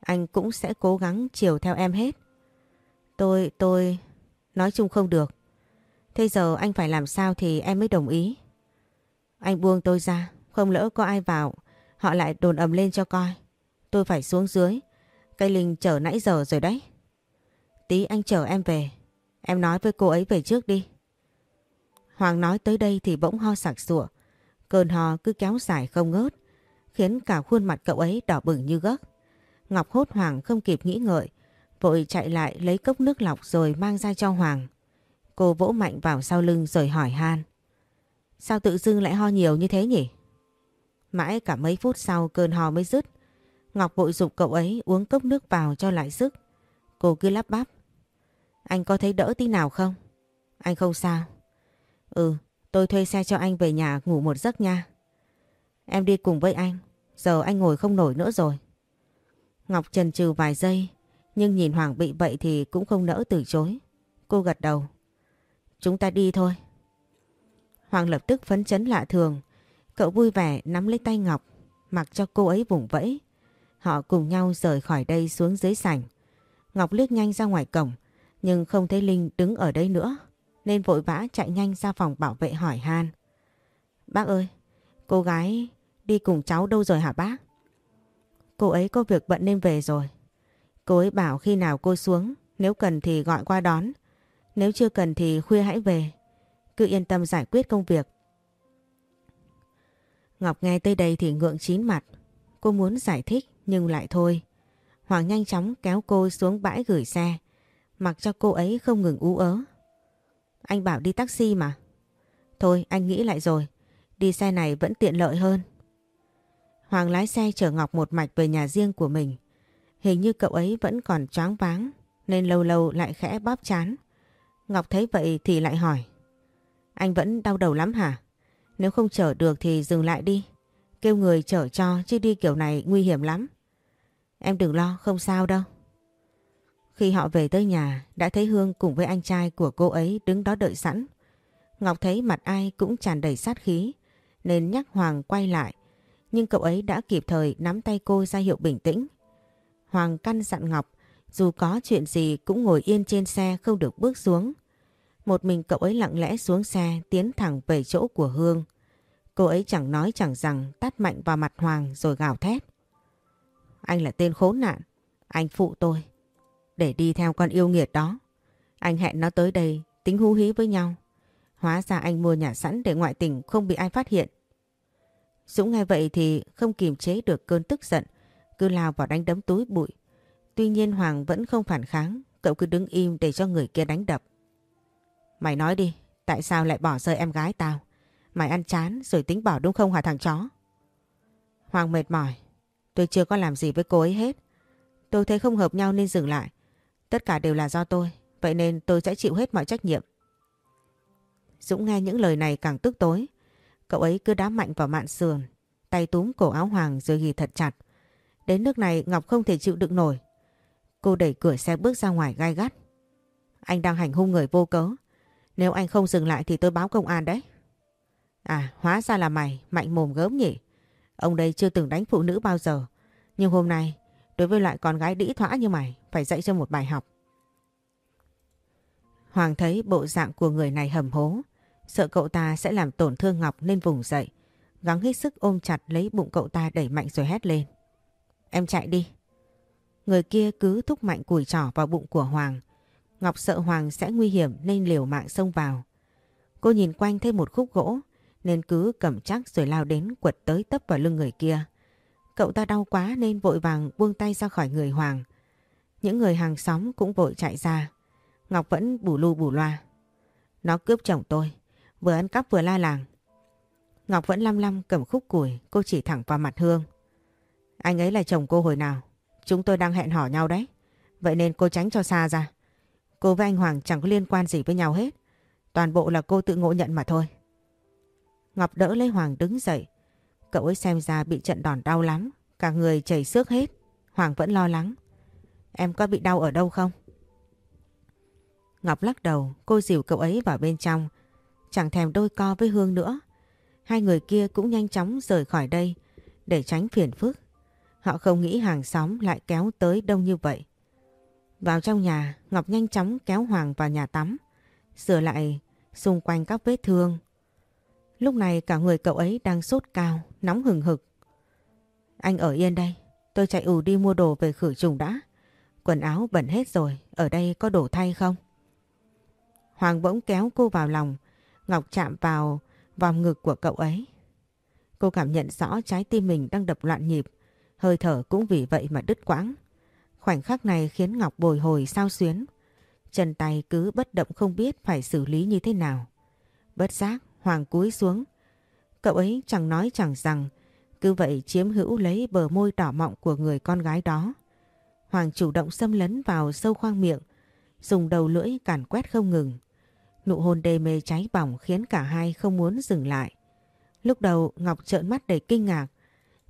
anh cũng sẽ cố gắng chiều theo em hết. Tôi, tôi... Nói chung không được. Thế giờ anh phải làm sao thì em mới đồng ý. Anh buông tôi ra, không lỡ có ai vào, họ lại đồn ầm lên cho coi. Tôi phải xuống dưới, cây Linh chờ nãy giờ rồi đấy. Tí anh chở em về, em nói với cô ấy về trước đi. Hoàng nói tới đây thì bỗng ho sặc sụa, cơn ho cứ kéo dài không ngớt, khiến cả khuôn mặt cậu ấy đỏ bừng như gấc. Ngọc hốt Hoàng không kịp nghĩ ngợi, vội chạy lại lấy cốc nước lọc rồi mang ra cho Hoàng. Cô vỗ mạnh vào sau lưng rồi hỏi han. Sao tự dưng lại ho nhiều như thế nhỉ? Mãi cả mấy phút sau cơn ho mới dứt. Ngọc vội dục cậu ấy uống cốc nước vào cho lại sức. Cô cứ lắp bắp. Anh có thấy đỡ tí nào không? Anh không sao. Ừ, tôi thuê xe cho anh về nhà ngủ một giấc nha. Em đi cùng với anh. Giờ anh ngồi không nổi nữa rồi. Ngọc chần chừ vài giây. Nhưng nhìn Hoàng bị vậy thì cũng không nỡ từ chối. Cô gật đầu. Chúng ta đi thôi. Hoàng lập tức phấn chấn lạ thường. Cậu vui vẻ nắm lấy tay Ngọc, mặc cho cô ấy vùng vẫy. Họ cùng nhau rời khỏi đây xuống dưới sảnh. Ngọc liếc nhanh ra ngoài cổng, nhưng không thấy Linh đứng ở đây nữa, nên vội vã chạy nhanh ra phòng bảo vệ hỏi han. Bác ơi, cô gái đi cùng cháu đâu rồi hả bác? Cô ấy có việc bận nên về rồi. Cô ấy bảo khi nào cô xuống, nếu cần thì gọi qua đón. Nếu chưa cần thì khuya hãy về. Cứ yên tâm giải quyết công việc. Ngọc nghe tới đây thì ngượng chín mặt. Cô muốn giải thích nhưng lại thôi. Hoàng nhanh chóng kéo cô xuống bãi gửi xe. Mặc cho cô ấy không ngừng ú ớ. Anh bảo đi taxi mà. Thôi anh nghĩ lại rồi. Đi xe này vẫn tiện lợi hơn. Hoàng lái xe chở Ngọc một mạch về nhà riêng của mình. Hình như cậu ấy vẫn còn choáng váng nên lâu lâu lại khẽ bóp chán. Ngọc thấy vậy thì lại hỏi. Anh vẫn đau đầu lắm hả? Nếu không chở được thì dừng lại đi. Kêu người chở cho chứ đi kiểu này nguy hiểm lắm. Em đừng lo, không sao đâu. Khi họ về tới nhà, đã thấy Hương cùng với anh trai của cô ấy đứng đó đợi sẵn. Ngọc thấy mặt ai cũng tràn đầy sát khí, nên nhắc Hoàng quay lại. Nhưng cậu ấy đã kịp thời nắm tay cô ra hiệu bình tĩnh. Hoàng căn dặn Ngọc, dù có chuyện gì cũng ngồi yên trên xe không được bước xuống. Một mình cậu ấy lặng lẽ xuống xe, tiến thẳng về chỗ của Hương. Cô ấy chẳng nói chẳng rằng, tát mạnh vào mặt Hoàng rồi gào thét. Anh là tên khốn nạn. Anh phụ tôi. Để đi theo con yêu nghiệt đó. Anh hẹn nó tới đây, tính hú hí với nhau. Hóa ra anh mua nhà sẵn để ngoại tình không bị ai phát hiện. Dũng nghe vậy thì không kiềm chế được cơn tức giận. Cứ lao vào đánh đấm túi bụi. Tuy nhiên Hoàng vẫn không phản kháng. Cậu cứ đứng im để cho người kia đánh đập. Mày nói đi. Tại sao lại bỏ rơi em gái tao? Mày ăn chán rồi tính bỏ đúng không hả thằng chó? Hoàng mệt mỏi. Tôi chưa có làm gì với cô ấy hết. Tôi thấy không hợp nhau nên dừng lại. Tất cả đều là do tôi. Vậy nên tôi sẽ chịu hết mọi trách nhiệm. Dũng nghe những lời này càng tức tối. Cậu ấy cứ đá mạnh vào mạn sườn. Tay túm cổ áo Hoàng rồi ghi thật chặt. Đến nước này Ngọc không thể chịu đựng nổi. Cô đẩy cửa xe bước ra ngoài gai gắt. Anh đang hành hung người vô cớ. Nếu anh không dừng lại thì tôi báo công an đấy. À hóa ra là mày, mạnh mồm gớm nhỉ. Ông đây chưa từng đánh phụ nữ bao giờ. Nhưng hôm nay, đối với loại con gái đĩ thỏa như mày, phải dạy cho một bài học. Hoàng thấy bộ dạng của người này hầm hố. Sợ cậu ta sẽ làm tổn thương Ngọc nên vùng dậy. Gắng hết sức ôm chặt lấy bụng cậu ta đẩy mạnh rồi hét lên. Em chạy đi. Người kia cứ thúc mạnh cùi trỏ vào bụng của Hoàng. Ngọc sợ Hoàng sẽ nguy hiểm nên liều mạng xông vào. Cô nhìn quanh thấy một khúc gỗ nên cứ cầm chắc rồi lao đến quật tới tấp vào lưng người kia. Cậu ta đau quá nên vội vàng buông tay ra khỏi người Hoàng. Những người hàng xóm cũng vội chạy ra. Ngọc vẫn bù lu bù loa. Nó cướp chồng tôi, vừa ăn cắp vừa la làng. Ngọc vẫn lăm lăm cầm khúc củi, cô chỉ thẳng vào mặt Hương. Anh ấy là chồng cô hồi nào? Chúng tôi đang hẹn hò nhau đấy. Vậy nên cô tránh cho xa ra. Cô với anh Hoàng chẳng có liên quan gì với nhau hết. Toàn bộ là cô tự ngộ nhận mà thôi. Ngọc đỡ lấy Hoàng đứng dậy. Cậu ấy xem ra bị trận đòn đau lắm. Cả người chảy xước hết. Hoàng vẫn lo lắng. Em có bị đau ở đâu không? Ngọc lắc đầu, cô dìu cậu ấy vào bên trong. Chẳng thèm đôi co với Hương nữa. Hai người kia cũng nhanh chóng rời khỏi đây để tránh phiền phức. Họ không nghĩ hàng xóm lại kéo tới đông như vậy. Vào trong nhà, Ngọc nhanh chóng kéo Hoàng vào nhà tắm, sửa lại xung quanh các vết thương. Lúc này cả người cậu ấy đang sốt cao, nóng hừng hực. Anh ở yên đây, tôi chạy ù đi mua đồ về khử trùng đã. Quần áo bẩn hết rồi, ở đây có đồ thay không? Hoàng bỗng kéo cô vào lòng, Ngọc chạm vào vòng ngực của cậu ấy. Cô cảm nhận rõ trái tim mình đang đập loạn nhịp, hơi thở cũng vì vậy mà đứt quãng. Khoảnh khắc này khiến Ngọc bồi hồi sao xuyến. Chân tay cứ bất động không biết phải xử lý như thế nào. Bất giác, Hoàng cúi xuống. Cậu ấy chẳng nói chẳng rằng, cứ vậy chiếm hữu lấy bờ môi đỏ mọng của người con gái đó. Hoàng chủ động xâm lấn vào sâu khoang miệng, dùng đầu lưỡi càn quét không ngừng. Nụ hôn đê mê cháy bỏng khiến cả hai không muốn dừng lại. Lúc đầu Ngọc trợn mắt đầy kinh ngạc,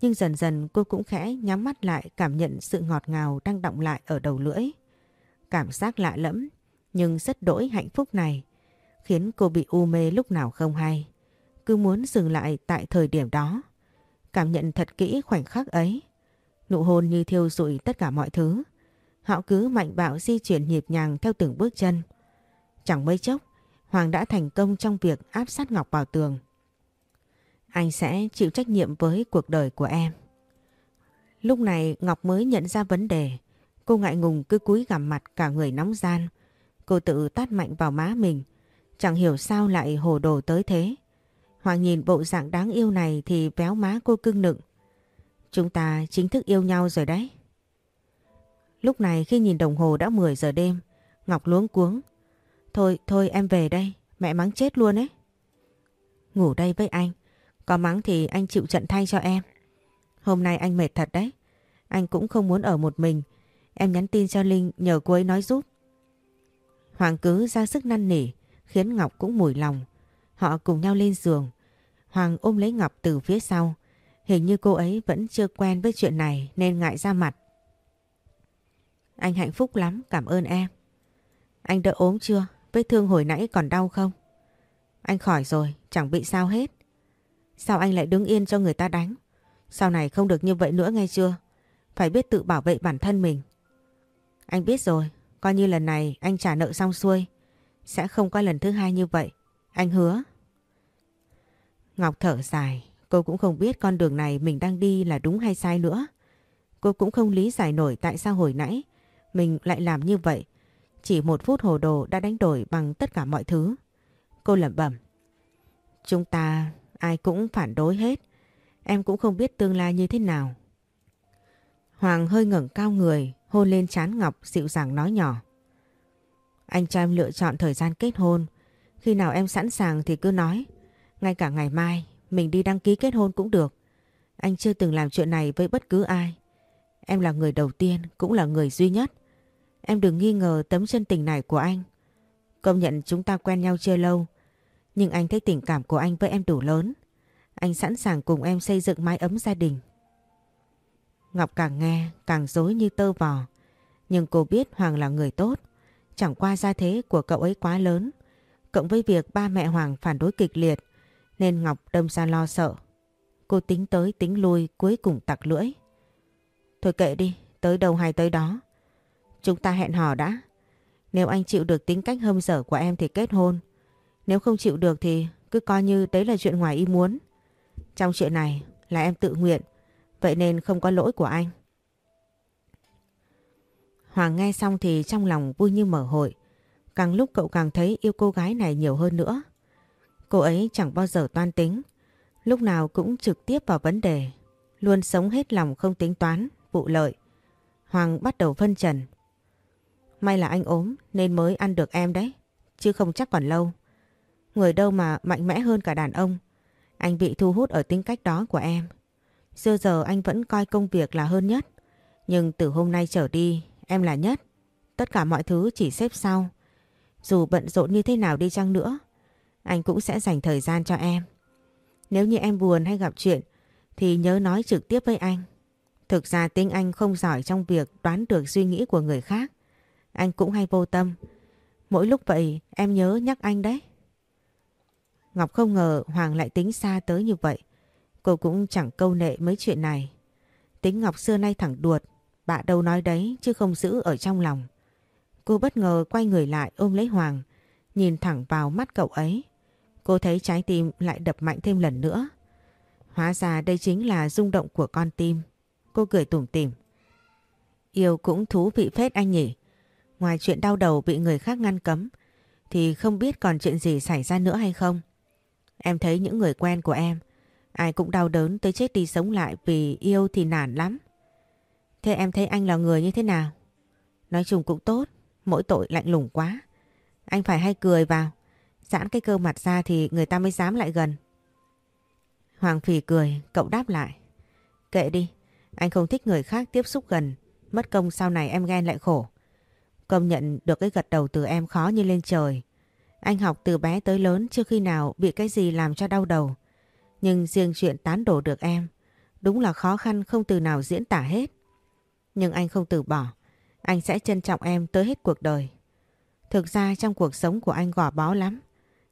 nhưng dần dần cô cũng khẽ nhắm mắt lại cảm nhận sự ngọt ngào đang động lại ở đầu lưỡi. Cảm giác lạ lẫm, nhưng rất đỗi hạnh phúc này, khiến cô bị u mê lúc nào không hay. Cứ muốn dừng lại tại thời điểm đó. Cảm nhận thật kỹ khoảnh khắc ấy. Nụ hôn như thiêu rụi tất cả mọi thứ. Họ cứ mạnh bạo di chuyển nhịp nhàng theo từng bước chân. Chẳng mấy chốc, Hoàng đã thành công trong việc áp sát Ngọc vào tường. Anh sẽ chịu trách nhiệm với cuộc đời của em. Lúc này Ngọc mới nhận ra vấn đề. Cô ngại ngùng cứ cúi gằm mặt cả người nóng gian. Cô tự tát mạnh vào má mình. Chẳng hiểu sao lại hồ đồ tới thế. Hoàng nhìn bộ dạng đáng yêu này thì véo má cô cưng nựng. Chúng ta chính thức yêu nhau rồi đấy. Lúc này khi nhìn đồng hồ đã 10 giờ đêm, Ngọc luống cuống. Thôi, thôi em về đây, mẹ mắng chết luôn ấy. Ngủ đây với anh, có mắng thì anh chịu trận thay cho em. Hôm nay anh mệt thật đấy. Anh cũng không muốn ở một mình. Em nhắn tin cho Linh nhờ cô ấy nói giúp. Hoàng cứ ra sức năn nỉ khiến Ngọc cũng mùi lòng. Họ cùng nhau lên giường. Hoàng ôm lấy Ngọc từ phía sau. Hình như cô ấy vẫn chưa quen với chuyện này nên ngại ra mặt. Anh hạnh phúc lắm, cảm ơn em. Anh đỡ ốm chưa? Vết thương hồi nãy còn đau không? Anh khỏi rồi, chẳng bị sao hết. Sao anh lại đứng yên cho người ta đánh? Sau này không được như vậy nữa nghe chưa? Phải biết tự bảo vệ bản thân mình. Anh biết rồi, coi như lần này anh trả nợ xong xuôi. Sẽ không có lần thứ hai như vậy. Anh hứa. Ngọc thở dài, cô cũng không biết con đường này mình đang đi là đúng hay sai nữa. Cô cũng không lý giải nổi tại sao hồi nãy mình lại làm như vậy. Chỉ một phút hồ đồ đã đánh đổi bằng tất cả mọi thứ. Cô lẩm bẩm. Chúng ta ai cũng phản đối hết. Em cũng không biết tương lai như thế nào. Hoàng hơi ngẩng cao người, hôn lên trán Ngọc dịu dàng nói nhỏ. Anh cho em lựa chọn thời gian kết hôn. Khi nào em sẵn sàng thì cứ nói. Ngay cả ngày mai mình đi đăng ký kết hôn cũng được. Anh chưa từng làm chuyện này với bất cứ ai. Em là người đầu tiên, cũng là người duy nhất. Em đừng nghi ngờ tấm chân tình này của anh. Công nhận chúng ta quen nhau chưa lâu. Nhưng anh thấy tình cảm của anh với em đủ lớn. Anh sẵn sàng cùng em xây dựng mái ấm gia đình. Ngọc càng nghe càng dối như tơ vò. Nhưng cô biết Hoàng là người tốt. Chẳng qua gia thế của cậu ấy quá lớn. Cộng với việc ba mẹ Hoàng phản đối kịch liệt. Nên Ngọc đâm ra lo sợ. Cô tính tới tính lui cuối cùng tặc lưỡi. Thôi kệ đi, tới đâu hay tới đó. Chúng ta hẹn hò đã. Nếu anh chịu được tính cách hâm dở của em thì kết hôn. Nếu không chịu được thì cứ coi như đấy là chuyện ngoài ý muốn. Trong chuyện này là em tự nguyện, vậy nên không có lỗi của anh. Hoàng nghe xong thì trong lòng vui như mở hội. Càng lúc cậu càng thấy yêu cô gái này nhiều hơn nữa. Cô ấy chẳng bao giờ toan tính, lúc nào cũng trực tiếp vào vấn đề, luôn sống hết lòng không tính toán, vụ lợi. Hoàng bắt đầu phân trần. May là anh ốm nên mới ăn được em đấy, chứ không chắc còn lâu. Người đâu mà mạnh mẽ hơn cả đàn ông. Anh bị thu hút ở tính cách đó của em. Xưa giờ anh vẫn coi công việc là hơn nhất. Nhưng từ hôm nay trở đi, em là nhất. Tất cả mọi thứ chỉ xếp sau. Dù bận rộn như thế nào đi chăng nữa, anh cũng sẽ dành thời gian cho em. Nếu như em buồn hay gặp chuyện, thì nhớ nói trực tiếp với anh. Thực ra tính anh không giỏi trong việc đoán được suy nghĩ của người khác. Anh cũng hay vô tâm. Mỗi lúc vậy em nhớ nhắc anh đấy. Ngọc không ngờ Hoàng lại tính xa tới như vậy. Cô cũng chẳng câu nệ mấy chuyện này. Tính Ngọc xưa nay thẳng đuột, Bà đâu nói đấy chứ không giữ ở trong lòng. Cô bất ngờ quay người lại ôm lấy Hoàng, nhìn thẳng vào mắt cậu ấy. Cô thấy trái tim lại đập mạnh thêm lần nữa. Hóa ra đây chính là rung động của con tim. Cô cười tủm tỉm. Yêu cũng thú vị phết anh nhỉ. Ngoài chuyện đau đầu bị người khác ngăn cấm, thì không biết còn chuyện gì xảy ra nữa hay không. Em thấy những người quen của em, ai cũng đau đớn tới chết đi sống lại vì yêu thì nản lắm. Thế em thấy anh là người như thế nào? Nói chung cũng tốt, mỗi tội lạnh lùng quá. Anh phải hay cười vào, giãn cái cơ mặt ra thì người ta mới dám lại gần. Hoàng Phì cười, cậu đáp lại. Kệ đi, anh không thích người khác tiếp xúc gần, mất công sau này em ghen lại khổ. Công nhận được cái gật đầu từ em khó như lên trời. Anh học từ bé tới lớn chưa khi nào bị cái gì làm cho đau đầu. Nhưng riêng chuyện tán đổ được em, đúng là khó khăn không từ nào diễn tả hết. Nhưng anh không từ bỏ, anh sẽ trân trọng em tới hết cuộc đời. Thực ra trong cuộc sống của anh gò bó lắm,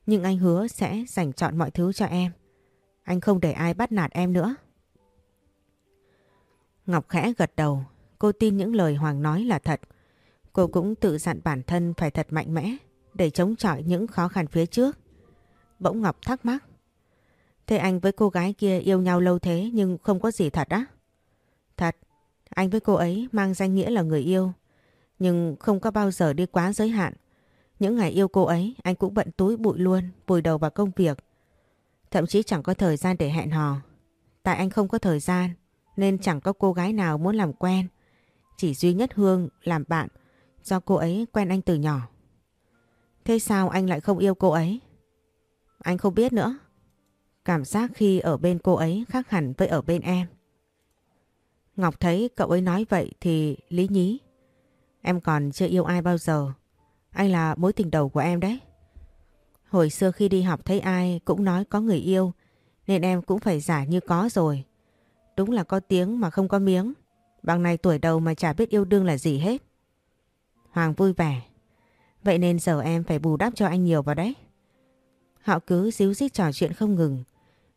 nhưng anh hứa sẽ dành chọn mọi thứ cho em. Anh không để ai bắt nạt em nữa. Ngọc khẽ gật đầu, cô tin những lời Hoàng nói là thật. Cô cũng tự dặn bản thân phải thật mạnh mẽ để chống chọi những khó khăn phía trước. Bỗng Ngọc thắc mắc. Thế anh với cô gái kia yêu nhau lâu thế nhưng không có gì thật á? Thật, anh với cô ấy mang danh nghĩa là người yêu, nhưng không có bao giờ đi quá giới hạn. Những ngày yêu cô ấy anh cũng bận túi bụi luôn, vùi đầu vào công việc. Thậm chí chẳng có thời gian để hẹn hò. Tại anh không có thời gian nên chẳng có cô gái nào muốn làm quen. Chỉ duy nhất Hương làm bạn do cô ấy quen anh từ nhỏ. Thế sao anh lại không yêu cô ấy? Anh không biết nữa. Cảm giác khi ở bên cô ấy khác hẳn với ở bên em. Ngọc thấy cậu ấy nói vậy thì lý nhí. Em còn chưa yêu ai bao giờ. Anh là mối tình đầu của em đấy. Hồi xưa khi đi học thấy ai cũng nói có người yêu, nên em cũng phải giả như có rồi. Đúng là có tiếng mà không có miếng. Bằng này tuổi đầu mà chả biết yêu đương là gì hết. Hoàng vui vẻ. Vậy nên giờ em phải bù đắp cho anh nhiều vào đấy. Họ cứ díu dít trò chuyện không ngừng.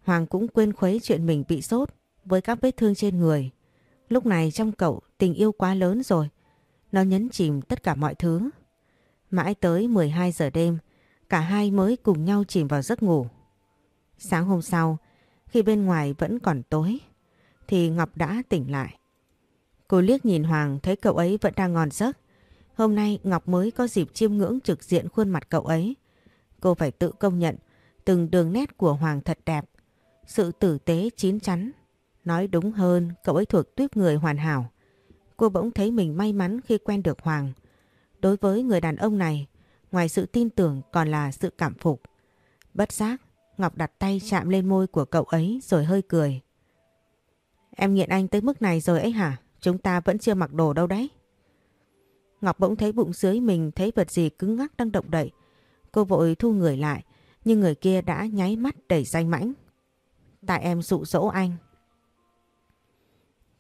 Hoàng cũng quên khuấy chuyện mình bị sốt với các vết thương trên người. Lúc này trong cậu tình yêu quá lớn rồi. Nó nhấn chìm tất cả mọi thứ. Mãi tới 12 giờ đêm, cả hai mới cùng nhau chìm vào giấc ngủ. Sáng hôm sau, khi bên ngoài vẫn còn tối, thì Ngọc đã tỉnh lại. Cô liếc nhìn Hoàng thấy cậu ấy vẫn đang ngon giấc. Hôm nay Ngọc mới có dịp chiêm ngưỡng trực diện khuôn mặt cậu ấy. Cô phải tự công nhận từng đường nét của Hoàng thật đẹp. Sự tử tế chín chắn. Nói đúng hơn, cậu ấy thuộc tuyếp người hoàn hảo. Cô bỗng thấy mình may mắn khi quen được Hoàng. Đối với người đàn ông này, ngoài sự tin tưởng còn là sự cảm phục. Bất giác, Ngọc đặt tay chạm lên môi của cậu ấy rồi hơi cười. Em nghiện anh tới mức này rồi ấy hả? Chúng ta vẫn chưa mặc đồ đâu đấy. Ngọc bỗng thấy bụng dưới mình thấy vật gì cứng ngắc đang động đậy. Cô vội thu người lại, nhưng người kia đã nháy mắt đẩy danh mãnh. Tại em dụ dỗ anh.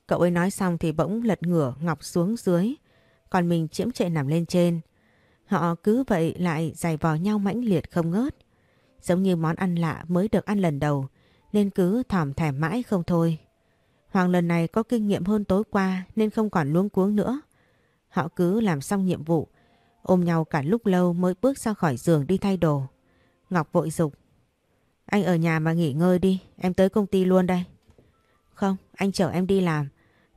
Cậu ấy nói xong thì bỗng lật ngửa Ngọc xuống dưới, còn mình chiếm trệ nằm lên trên. Họ cứ vậy lại giày vò nhau mãnh liệt không ngớt. Giống như món ăn lạ mới được ăn lần đầu, nên cứ thòm thèm mãi không thôi. Hoàng lần này có kinh nghiệm hơn tối qua nên không còn luống cuống nữa. Họ cứ làm xong nhiệm vụ, ôm nhau cả lúc lâu mới bước ra khỏi giường đi thay đồ. Ngọc vội dục Anh ở nhà mà nghỉ ngơi đi, em tới công ty luôn đây. Không, anh chở em đi làm.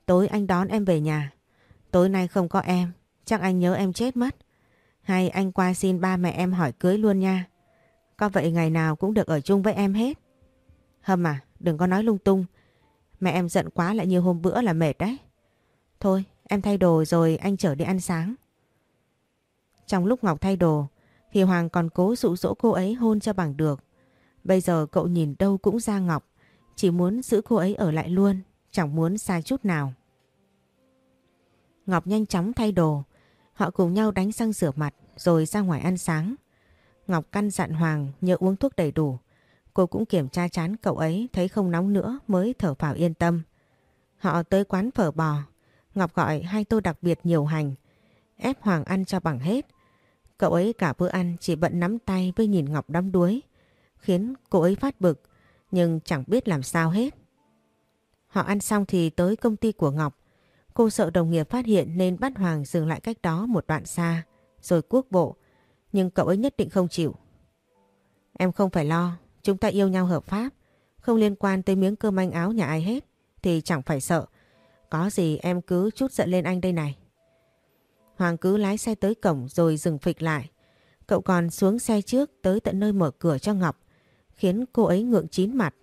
Tối anh đón em về nhà. Tối nay không có em, chắc anh nhớ em chết mất. Hay anh qua xin ba mẹ em hỏi cưới luôn nha. Có vậy ngày nào cũng được ở chung với em hết. Hâm à, đừng có nói lung tung. Mẹ em giận quá lại như hôm bữa là mệt đấy. Thôi, em thay đồ rồi anh chở đi ăn sáng. Trong lúc Ngọc thay đồ, thì Hoàng còn cố dụ dỗ cô ấy hôn cho bằng được. Bây giờ cậu nhìn đâu cũng ra Ngọc, chỉ muốn giữ cô ấy ở lại luôn, chẳng muốn xa chút nào. Ngọc nhanh chóng thay đồ, họ cùng nhau đánh răng rửa mặt rồi ra ngoài ăn sáng. Ngọc căn dặn Hoàng nhớ uống thuốc đầy đủ. Cô cũng kiểm tra chán cậu ấy thấy không nóng nữa mới thở phào yên tâm. Họ tới quán phở bò. Ngọc gọi hai tô đặc biệt nhiều hành. Ép Hoàng ăn cho bằng hết. Cậu ấy cả bữa ăn chỉ bận nắm tay với nhìn Ngọc đắm đuối. Khiến cô ấy phát bực nhưng chẳng biết làm sao hết. Họ ăn xong thì tới công ty của Ngọc. Cô sợ đồng nghiệp phát hiện nên bắt Hoàng dừng lại cách đó một đoạn xa rồi cuốc bộ. Nhưng cậu ấy nhất định không chịu. Em không phải lo, chúng ta yêu nhau hợp pháp, không liên quan tới miếng cơm manh áo nhà ai hết, thì chẳng phải sợ. Có gì em cứ chút giận lên anh đây này. Hoàng cứ lái xe tới cổng rồi dừng phịch lại. Cậu còn xuống xe trước tới tận nơi mở cửa cho Ngọc, khiến cô ấy ngượng chín mặt.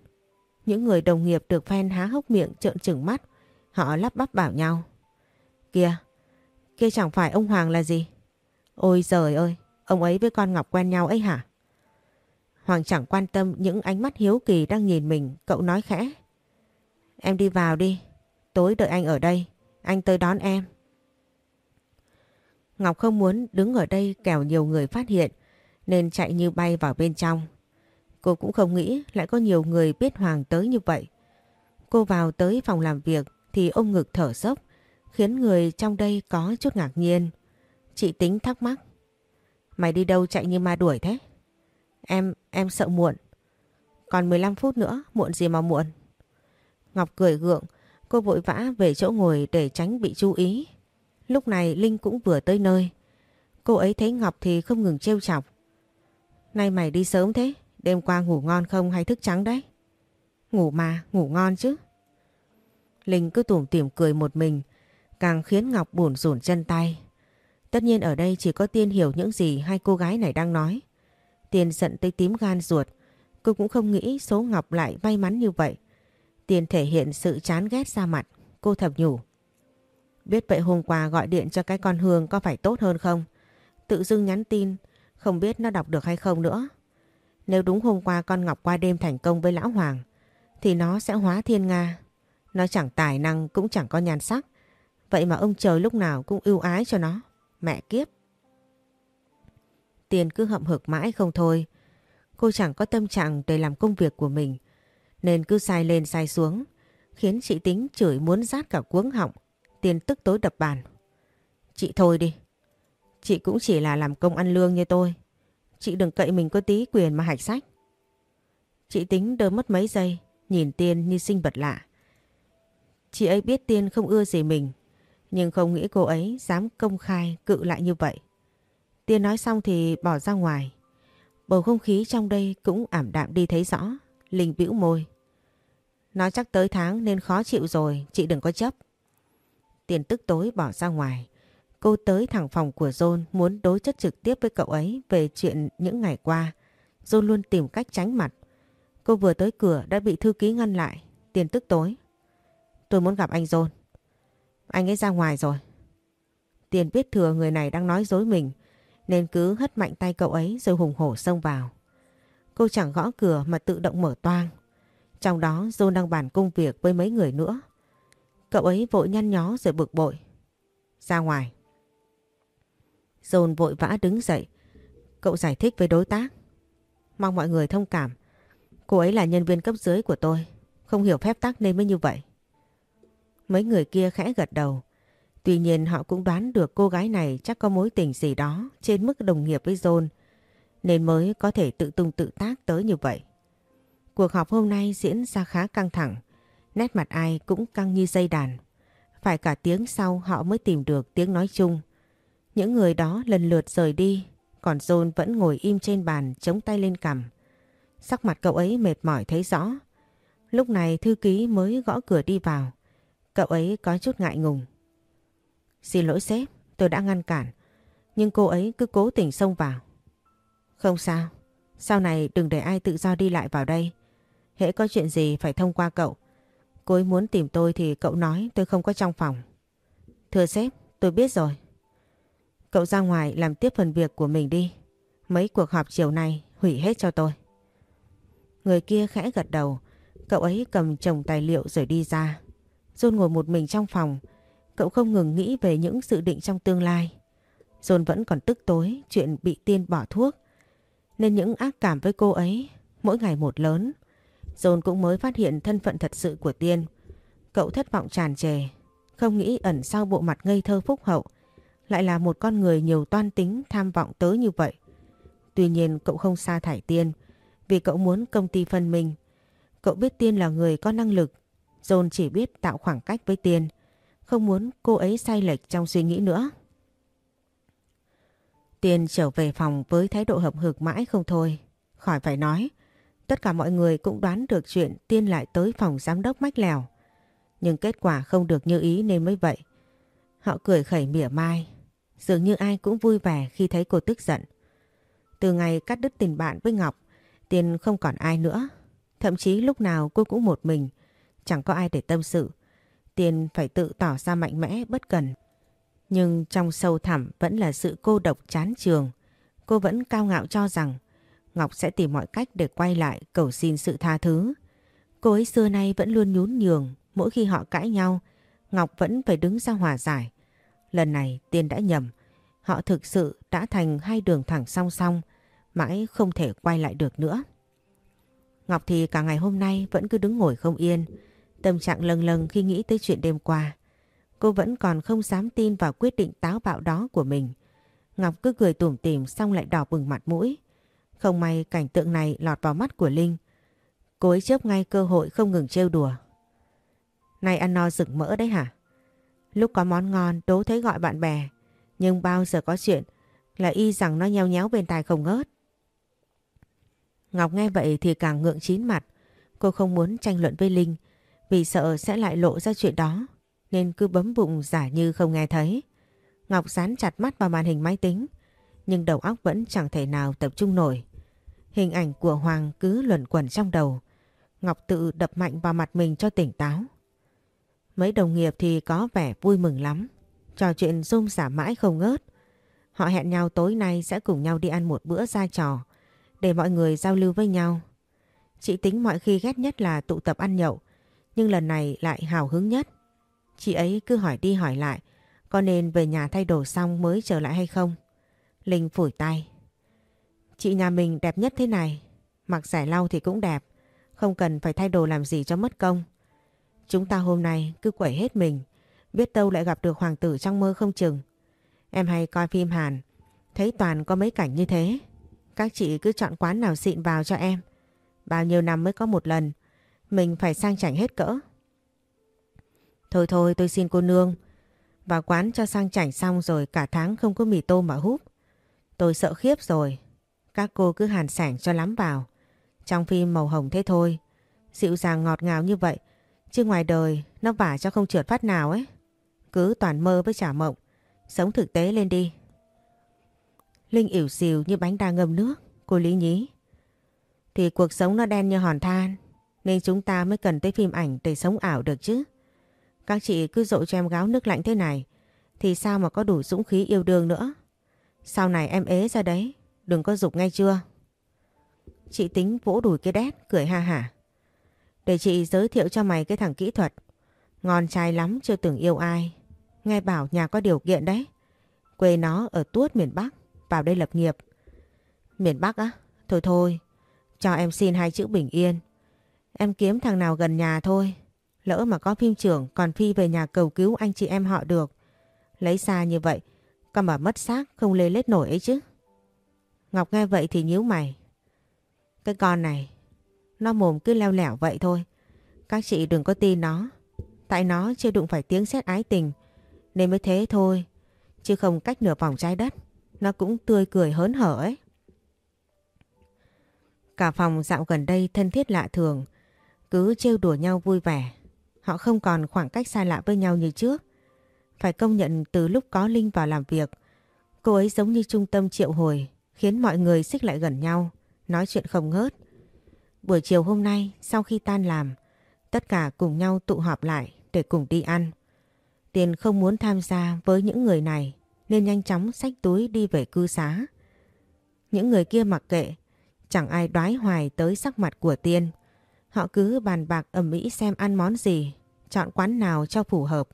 Những người đồng nghiệp được phen há hốc miệng trợn trừng mắt, họ lắp bắp bảo nhau. Kìa, kia chẳng phải ông Hoàng là gì? Ôi giời ơi, ông ấy với con Ngọc quen nhau ấy hả? Hoàng chẳng quan tâm những ánh mắt hiếu kỳ đang nhìn mình, cậu nói khẽ. Em đi vào đi, tối đợi anh ở đây, anh tới đón em. Ngọc không muốn đứng ở đây kẻo nhiều người phát hiện, nên chạy như bay vào bên trong. Cô cũng không nghĩ lại có nhiều người biết Hoàng tới như vậy. Cô vào tới phòng làm việc thì ôm ngực thở dốc, khiến người trong đây có chút ngạc nhiên. Chị tính thắc mắc. Mày đi đâu chạy như ma đuổi thế? Em, em sợ muộn. Còn 15 phút nữa, muộn gì mà muộn. Ngọc cười gượng, cô vội vã về chỗ ngồi để tránh bị chú ý. Lúc này Linh cũng vừa tới nơi. Cô ấy thấy Ngọc thì không ngừng trêu chọc. Nay mày đi sớm thế, đêm qua ngủ ngon không hay thức trắng đấy? Ngủ mà, ngủ ngon chứ. Linh cứ tủm tỉm cười một mình, càng khiến Ngọc buồn rủn chân tay. Tất nhiên ở đây chỉ có Tiên hiểu những gì hai cô gái này đang nói. Tiên giận tới tím gan ruột. Cô cũng không nghĩ số Ngọc lại may mắn như vậy. Tiền thể hiện sự chán ghét ra mặt. Cô thầm nhủ. Biết vậy hôm qua gọi điện cho cái con Hương có phải tốt hơn không? Tự dưng nhắn tin, không biết nó đọc được hay không nữa. Nếu đúng hôm qua con Ngọc qua đêm thành công với Lão Hoàng, thì nó sẽ hóa thiên Nga. Nó chẳng tài năng cũng chẳng có nhan sắc. Vậy mà ông trời lúc nào cũng ưu ái cho nó. Mẹ kiếp. Tiền cứ hậm hực mãi không thôi. Cô chẳng có tâm trạng để làm công việc của mình. Nên cứ sai lên sai xuống. Khiến chị tính chửi muốn rát cả cuống họng. Tiền tức tối đập bàn. Chị thôi đi. Chị cũng chỉ là làm công ăn lương như tôi. Chị đừng cậy mình có tí quyền mà hạch sách. Chị tính đơ mất mấy giây. Nhìn Tiên như sinh vật lạ. Chị ấy biết Tiên không ưa gì mình, nhưng không nghĩ cô ấy dám công khai cự lại như vậy. Tiên nói xong thì bỏ ra ngoài. Bầu không khí trong đây cũng ảm đạm đi thấy rõ. Linh bĩu môi. Nói chắc tới tháng nên khó chịu rồi, chị đừng có chấp. Tiền tức tối bỏ ra ngoài. Cô tới thẳng phòng của John muốn đối chất trực tiếp với cậu ấy về chuyện những ngày qua. John luôn tìm cách tránh mặt. Cô vừa tới cửa đã bị thư ký ngăn lại. Tiền tức tối. Tôi muốn gặp anh John. Anh ấy ra ngoài rồi. Tiền biết thừa người này đang nói dối mình nên cứ hất mạnh tay cậu ấy rồi hùng hổ xông vào. Cô chẳng gõ cửa mà tự động mở toang. Trong đó John đang bàn công việc với mấy người nữa. Cậu ấy vội nhăn nhó rồi bực bội. Ra ngoài. John vội vã đứng dậy. Cậu giải thích với đối tác. Mong mọi người thông cảm. Cô ấy là nhân viên cấp dưới của tôi. Không hiểu phép tắc nên mới như vậy. Mấy người kia khẽ gật đầu. Tuy nhiên họ cũng đoán được cô gái này chắc có mối tình gì đó trên mức đồng nghiệp với John. Nên mới có thể tự tung tự tác tới như vậy. Cuộc họp hôm nay diễn ra khá căng thẳng. Nét mặt ai cũng căng như dây đàn. Phải cả tiếng sau họ mới tìm được tiếng nói chung. Những người đó lần lượt rời đi, còn John vẫn ngồi im trên bàn chống tay lên cằm. Sắc mặt cậu ấy mệt mỏi thấy rõ. Lúc này thư ký mới gõ cửa đi vào. Cậu ấy có chút ngại ngùng. Xin lỗi sếp, tôi đã ngăn cản. Nhưng cô ấy cứ cố tình xông vào. Không sao, sau này đừng để ai tự do đi lại vào đây. Hễ có chuyện gì phải thông qua cậu. Cô ấy muốn tìm tôi thì cậu nói tôi không có trong phòng. Thưa sếp, tôi biết rồi. Cậu ra ngoài làm tiếp phần việc của mình đi. Mấy cuộc họp chiều nay hủy hết cho tôi. Người kia khẽ gật đầu. Cậu ấy cầm chồng tài liệu rồi đi ra. John ngồi một mình trong phòng. Cậu không ngừng nghĩ về những dự định trong tương lai. John vẫn còn tức tối chuyện bị tiên bỏ thuốc. Nên những ác cảm với cô ấy mỗi ngày một lớn. John cũng mới phát hiện thân phận thật sự của Tiên. Cậu thất vọng tràn trề, không nghĩ ẩn sau bộ mặt ngây thơ phúc hậu lại là một con người nhiều toan tính tham vọng tới như vậy. Tuy nhiên cậu không sa thải Tiên vì cậu muốn công ty phân minh. Cậu biết Tiên là người có năng lực, John chỉ biết tạo khoảng cách với Tiên, không muốn cô ấy sai lệch trong suy nghĩ nữa. Tiên trở về phòng với thái độ hợp hực mãi không thôi, khỏi phải nói. Tất cả mọi người cũng đoán được chuyện Tiên lại tới phòng giám đốc mách lèo. Nhưng kết quả không được như ý nên mới vậy. Họ cười khẩy mỉa mai. Dường như ai cũng vui vẻ khi thấy cô tức giận. Từ ngày cắt đứt tình bạn với Ngọc, Tiên không còn ai nữa. Thậm chí lúc nào cô cũng một mình, chẳng có ai để tâm sự. Tiên phải tự tỏ ra mạnh mẽ bất cần. Nhưng trong sâu thẳm vẫn là sự cô độc chán trường. Cô vẫn cao ngạo cho rằng Ngọc sẽ tìm mọi cách để quay lại cầu xin sự tha thứ. Cô ấy xưa nay vẫn luôn nhún nhường, mỗi khi họ cãi nhau, Ngọc vẫn phải đứng ra hòa giải. Lần này Tiên đã nhầm, họ thực sự đã thành hai đường thẳng song song, mãi không thể quay lại được nữa. Ngọc thì cả ngày hôm nay vẫn cứ đứng ngồi không yên, tâm trạng lâng lâng khi nghĩ tới chuyện đêm qua. Cô vẫn còn không dám tin vào quyết định táo bạo đó của mình. Ngọc cứ cười tủm tỉm xong lại đỏ bừng mặt mũi. Không may cảnh tượng này lọt vào mắt của Linh. Cô ấy chớp ngay cơ hội không ngừng trêu đùa. Này ăn no rực mỡ đấy hả? Lúc có món ngon đố thấy gọi bạn bè. Nhưng bao giờ có chuyện là y rằng nó nheo nhéo bên tai không ngớt. Ngọc nghe vậy thì càng ngượng chín mặt. Cô không muốn tranh luận với Linh vì sợ sẽ lại lộ ra chuyện đó nên cứ bấm bụng giả như không nghe thấy. Ngọc dán chặt mắt vào màn hình máy tính, nhưng đầu óc vẫn chẳng thể nào tập trung nổi. Hình ảnh của Hoàng cứ luẩn quẩn trong đầu. Ngọc tự đập mạnh vào mặt mình cho tỉnh táo. Mấy đồng nghiệp thì có vẻ vui mừng lắm. Trò chuyện rôm xả mãi không ngớt. Họ hẹn nhau tối nay sẽ cùng nhau đi ăn một bữa ra trò, để mọi người giao lưu với nhau. Chị tính mọi khi ghét nhất là tụ tập ăn nhậu, nhưng lần này lại hào hứng nhất. Chị ấy cứ hỏi đi hỏi lại, có nên về nhà thay đồ xong mới trở lại hay không? Linh phủi tay. Chị nhà mình đẹp nhất thế này. Mặc giải lau thì cũng đẹp. Không cần phải thay đồ làm gì cho mất công. Chúng ta hôm nay cứ quẩy hết mình. Biết đâu lại gặp được hoàng tử trong mơ không chừng. Em hay coi phim Hàn. Thấy toàn có mấy cảnh như thế. Các chị cứ chọn quán nào xịn vào cho em. Bao nhiêu năm mới có một lần. Mình phải sang chảnh hết cỡ. Thôi thôi, tôi xin cô nương. Vào quán cho sang chảnh xong rồi cả tháng không có mì tôm mà húp. Tôi sợ khiếp rồi. Các cô cứ hàn sảnh cho lắm vào. Trong phim màu hồng thế thôi. Dịu dàng ngọt ngào như vậy. Chứ ngoài đời nó vả cho không trượt phát nào ấy. Cứ toàn mơ với trả mộng. Sống thực tế lên đi. Linh ỉu xìu như bánh đa ngâm nước. Cô Lý nhí. Thì cuộc sống nó đen như hòn than. Nên chúng ta mới cần tới phim ảnh để sống ảo được chứ. Các chị cứ dội cho em gáo nước lạnh thế này. Thì sao mà có đủ dũng khí yêu đương nữa. Sau này em ế ra đấy. Đừng có dục ngay chưa. Chị tính vỗ đùi cái đét, cười ha hả. Để chị giới thiệu cho mày cái thằng kỹ thuật. Ngon trai lắm, chưa từng yêu ai. Nghe bảo nhà có điều kiện đấy. Quê nó ở Tuốt miền Bắc. Vào đây lập nghiệp. Miền Bắc á? Thôi thôi. Cho em xin hai chữ bình yên. Em kiếm thằng nào gần nhà thôi. Lỡ mà có phim trưởng còn Phi về nhà cầu cứu anh chị em họ được. Lấy xa như vậy. Còn mà mất xác, không lê lết nổi ấy chứ. Ngọc nghe vậy thì nhíu mày. Cái con này. Nó mồm cứ leo lẻo vậy thôi. Các chị đừng có tin nó. Tại nó chưa đụng phải tiếng xét ái tình. Nên mới thế thôi. Chứ không cách nửa vòng trái đất. Nó cũng tươi cười hớn hở ấy. Cả phòng dạo gần đây thân thiết lạ thường. Cứ trêu đùa nhau vui vẻ. Họ không còn khoảng cách xa lạ với nhau như trước. Phải công nhận từ lúc có Linh vào làm việc. Cô ấy giống như trung tâm triệu hồi. Khiến mọi người xích lại gần nhau. Nói chuyện không ngớt. Buổi chiều hôm nay sau khi tan làm. Tất cả cùng nhau tụ họp lại để cùng đi ăn. Tiền không muốn tham gia với những người này nên nhanh chóng xách túi đi về cư xá. Những người kia mặc kệ, chẳng ai đoái hoài tới sắc mặt của Tiên. Họ cứ bàn bạc ầm mỹ xem ăn món gì, chọn quán nào cho phù hợp.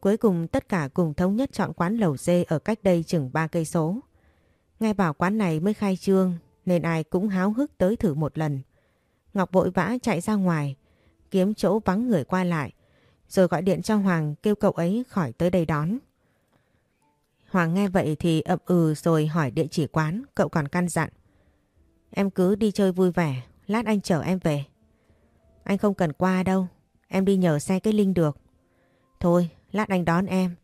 Cuối cùng tất cả cùng thống nhất chọn quán lẩu dê ở cách đây chừng 3 cây số. Nghe bảo quán này mới khai trương nên ai cũng háo hức tới thử một lần. Ngọc vội vã chạy ra ngoài, kiếm chỗ vắng người qua lại, rồi gọi điện cho Hoàng kêu cậu ấy khỏi tới đây đón. Hoàng nghe vậy thì ậm ừ rồi hỏi địa chỉ quán, cậu còn căn dặn. Em cứ đi chơi vui vẻ, lát anh chở em về. Anh không cần qua đâu, em đi nhờ xe cái Linh được. Thôi, lát anh đón em.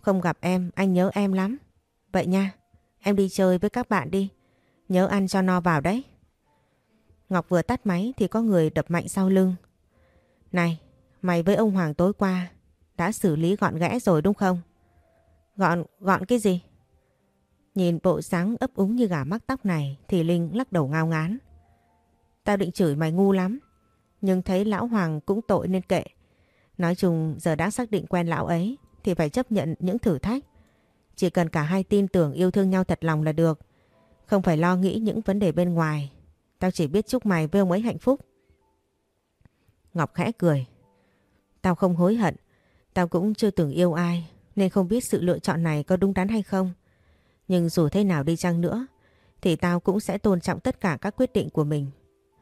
Không gặp em, anh nhớ em lắm. Vậy nha, em đi chơi với các bạn đi. Nhớ ăn cho no vào đấy. Ngọc vừa tắt máy thì có người đập mạnh sau lưng. Này, mày với ông Hoàng tối qua đã xử lý gọn gẽ rồi đúng không? Gọn, gọn cái gì? Nhìn bộ dáng ấp úng như gà mắc tóc này thì Linh lắc đầu ngao ngán. Tao định chửi mày ngu lắm, nhưng thấy lão Hoàng cũng tội nên kệ. Nói chung giờ đã xác định quen lão ấy thì phải chấp nhận những thử thách. Chỉ cần cả hai tin tưởng yêu thương nhau thật lòng là được. Không phải lo nghĩ những vấn đề bên ngoài. Tao chỉ biết chúc mày với ông ấy hạnh phúc. Ngọc khẽ cười. Tao không hối hận. Tao cũng chưa từng yêu ai nên không biết sự lựa chọn này có đúng đắn hay không. Nhưng dù thế nào đi chăng nữa thì tao cũng sẽ tôn trọng tất cả các quyết định của mình.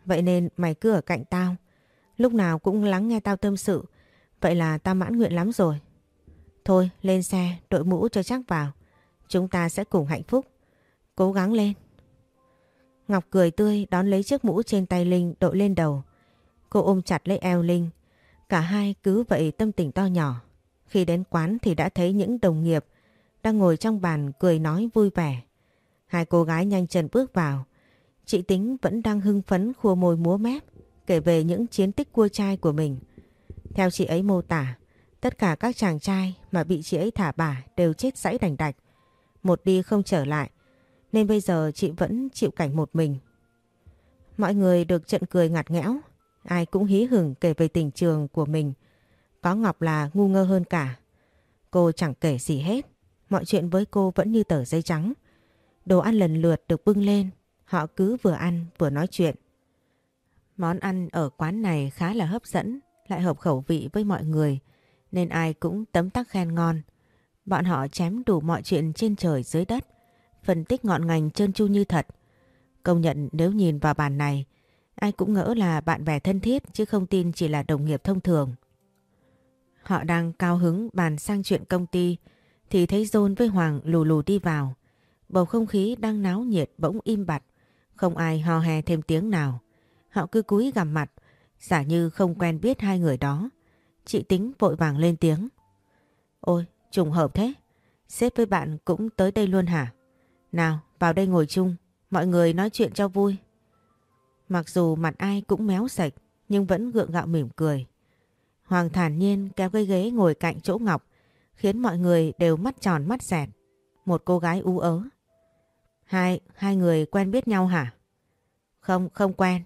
Vậy nên mày cứ ở cạnh tao. Lúc nào cũng lắng nghe tao tâm sự. Vậy là tao mãn nguyện lắm rồi. Thôi, lên xe, đội mũ cho chắc vào. Chúng ta sẽ cùng hạnh phúc. Cố gắng lên. Ngọc cười tươi, đón lấy chiếc mũ trên tay Linh đội lên đầu. Cô ôm chặt lấy eo Linh. Cả hai cứ vậy tâm tình to nhỏ. Khi đến quán thì đã thấy những đồng nghiệp đang ngồi trong bàn cười nói vui vẻ. Hai cô gái nhanh chân bước vào. Chị Tính vẫn đang hưng phấn khua môi múa mép kể về những chiến tích cua trai của mình. Theo chị ấy mô tả, tất cả các chàng trai mà bị chị ấy thả bả đều chết dãy đành đạch. Một đi không trở lại, nên bây giờ chị vẫn chịu cảnh một mình. Mọi người được trận cười ngặt nghẽo, ai cũng hí hửng kể về tình trường của mình có Ngọc là ngu ngơ hơn cả. Cô chẳng kể gì hết. Mọi chuyện với cô vẫn như tờ giấy trắng. Đồ ăn lần lượt được bưng lên. Họ cứ vừa ăn vừa nói chuyện. Món ăn ở quán này khá là hấp dẫn, lại hợp khẩu vị với mọi người, nên ai cũng tấm tắc khen ngon. Bọn họ chém đủ mọi chuyện trên trời dưới đất, phân tích ngọn ngành trơn tru như thật. Công nhận nếu nhìn vào bàn này, ai cũng ngỡ là bạn bè thân thiết chứ không tin chỉ là đồng nghiệp thông thường. Họ đang cao hứng bàn sang chuyện công ty thì thấy John với Hoàng lù lù đi vào. Bầu không khí đang náo nhiệt bỗng im bặt, không ai ho he thêm tiếng nào. Họ cứ cúi gằm mặt, giả như không quen biết hai người đó. Chị tính vội vàng lên tiếng. Ôi, trùng hợp thế. Sếp với bạn cũng tới đây luôn hả? Nào, vào đây ngồi chung, mọi người nói chuyện cho vui. Mặc dù mặt ai cũng méo sạch, nhưng vẫn gượng gạo mỉm cười. Hoàng thản nhiên kéo cái ghế ngồi cạnh chỗ Ngọc, khiến mọi người đều mắt tròn mắt dẹt. Một cô gái u ớ. Hai, hai người quen biết nhau hả? Không, không quen.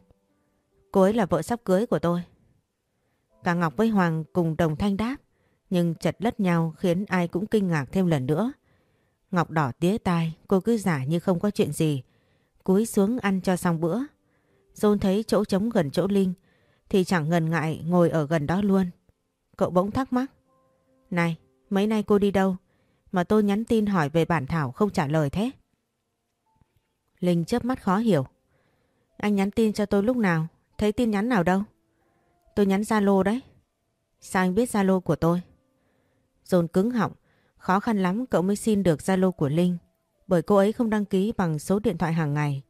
Cô ấy là vợ sắp cưới của tôi. Cả Ngọc với Hoàng cùng đồng thanh đáp, nhưng chật lất nhau khiến ai cũng kinh ngạc thêm lần nữa. Ngọc đỏ tía tai, cô cứ giả như không có chuyện gì. Cúi xuống ăn cho xong bữa. Dôn thấy chỗ trống gần chỗ Linh, thì chẳng ngần ngại ngồi ở gần đó luôn. Cậu bỗng thắc mắc. Này, mấy nay cô đi đâu? Mà tôi nhắn tin hỏi về bản thảo không trả lời thế. Linh chớp mắt khó hiểu. Anh nhắn tin cho tôi lúc nào? Thấy tin nhắn nào đâu? Tôi nhắn Zalo đấy. Sao anh biết Zalo của tôi? Dồn cứng họng, khó khăn lắm cậu mới xin được Zalo của Linh. Bởi cô ấy không đăng ký bằng số điện thoại hàng ngày.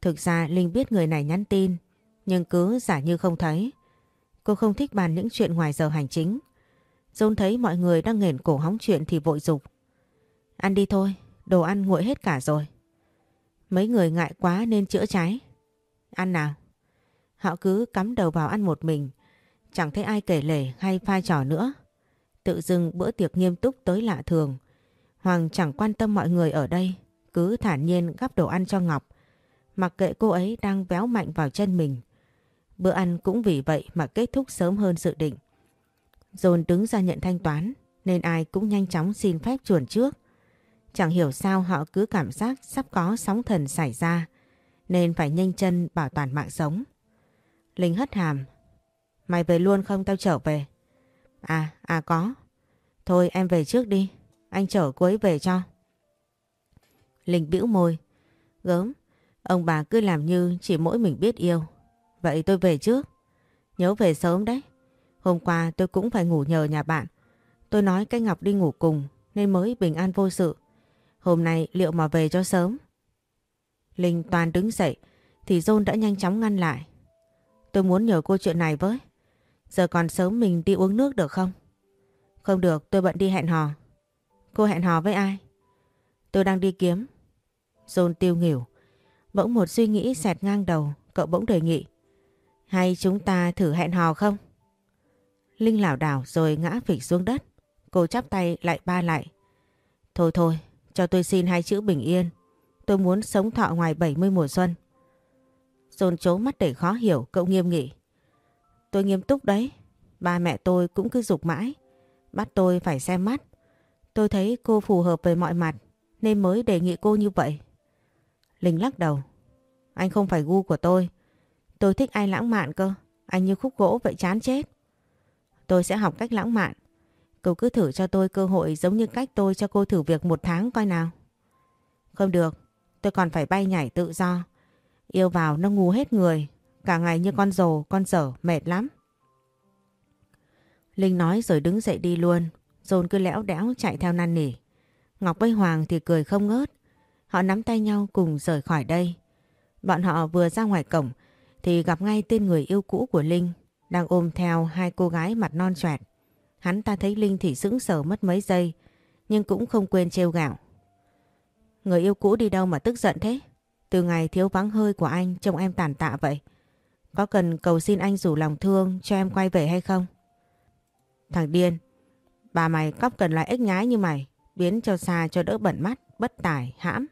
Thực ra Linh biết người này nhắn tin, nhưng cứ giả như không thấy. Cô không thích bàn những chuyện ngoài giờ hành chính. dồn thấy mọi người đang nghển cổ hóng chuyện thì vội dục. Ăn đi thôi, đồ ăn nguội hết cả rồi. Mấy người ngại quá nên chữa cháy. Ăn nào. Họ cứ cắm đầu vào ăn một mình. Chẳng thấy ai kể lể hay pha trò nữa. Tự dưng bữa tiệc nghiêm túc tới lạ thường. Hoàng chẳng quan tâm mọi người ở đây. Cứ thản nhiên gắp đồ ăn cho Ngọc. Mặc kệ cô ấy đang véo mạnh vào chân mình. Bữa ăn cũng vì vậy mà kết thúc sớm hơn dự định. Dồn đứng ra nhận thanh toán, nên ai cũng nhanh chóng xin phép chuồn trước. Chẳng hiểu sao họ cứ cảm giác sắp có sóng thần xảy ra nên phải nhanh chân bảo toàn mạng sống. Linh hất hàm. Mày về luôn không tao trở về? À, à có. Thôi em về trước đi. Anh chở cô ấy về cho. Linh bĩu môi. Gớm. Ông bà cứ làm như chỉ mỗi mình biết yêu. Vậy tôi về trước. Nhớ về sớm đấy. Hôm qua tôi cũng phải ngủ nhờ nhà bạn. Tôi nói cái Ngọc đi ngủ cùng nên mới bình an vô sự. Hôm nay liệu mà về cho sớm? Linh toàn đứng dậy thì John đã nhanh chóng ngăn lại. Tôi muốn nhờ cô chuyện này với. Giờ còn sớm mình đi uống nước được không? Không được, tôi bận đi hẹn hò. Cô hẹn hò với ai? Tôi đang đi kiếm. John tiêu nghỉu. Bỗng một suy nghĩ xẹt ngang đầu, cậu bỗng đề nghị. Hay chúng ta thử hẹn hò không? Linh lảo đảo rồi ngã phịch xuống đất. Cô chắp tay lại ba lại. Thôi thôi, cho tôi xin hai chữ bình yên. Tôi muốn sống thọ ngoài 70 mùa xuân. Dồn chố mắt để khó hiểu, cậu nghiêm nghị. Tôi nghiêm túc đấy. Ba mẹ tôi cũng cứ dục mãi. Bắt tôi phải xem mắt. Tôi thấy cô phù hợp về mọi mặt nên mới đề nghị cô như vậy. Linh lắc đầu. Anh không phải gu của tôi. Tôi thích ai lãng mạn cơ. Anh như khúc gỗ vậy chán chết. Tôi sẽ học cách lãng mạn. Cô cứ thử cho tôi cơ hội giống như cách tôi cho cô thử việc một tháng coi nào. Không được. Tôi còn phải bay nhảy tự do. Yêu vào nó ngu hết người. Cả ngày như con rồ, con dở, mệt lắm. Linh nói rồi đứng dậy đi luôn. Dồn cứ lẽo đẽo chạy theo năn nỉ. Ngọc với Hoàng thì cười không ngớt. Họ nắm tay nhau cùng rời khỏi đây. Bọn họ vừa ra ngoài cổng thì gặp ngay tên người yêu cũ của Linh đang ôm theo hai cô gái mặt non choẹt. Hắn ta thấy Linh thì sững sờ mất mấy giây nhưng cũng không quên trêu gạo. Người yêu cũ đi đâu mà tức giận thế? Từ ngày thiếu vắng hơi của anh trông em tàn tạ vậy. Có cần cầu xin anh rủ lòng thương cho em quay về hay không? Thằng điên, bà mày cóc cần loại ếch nhái như mày, biến cho xa cho đỡ bẩn mắt, bất tài, hãm.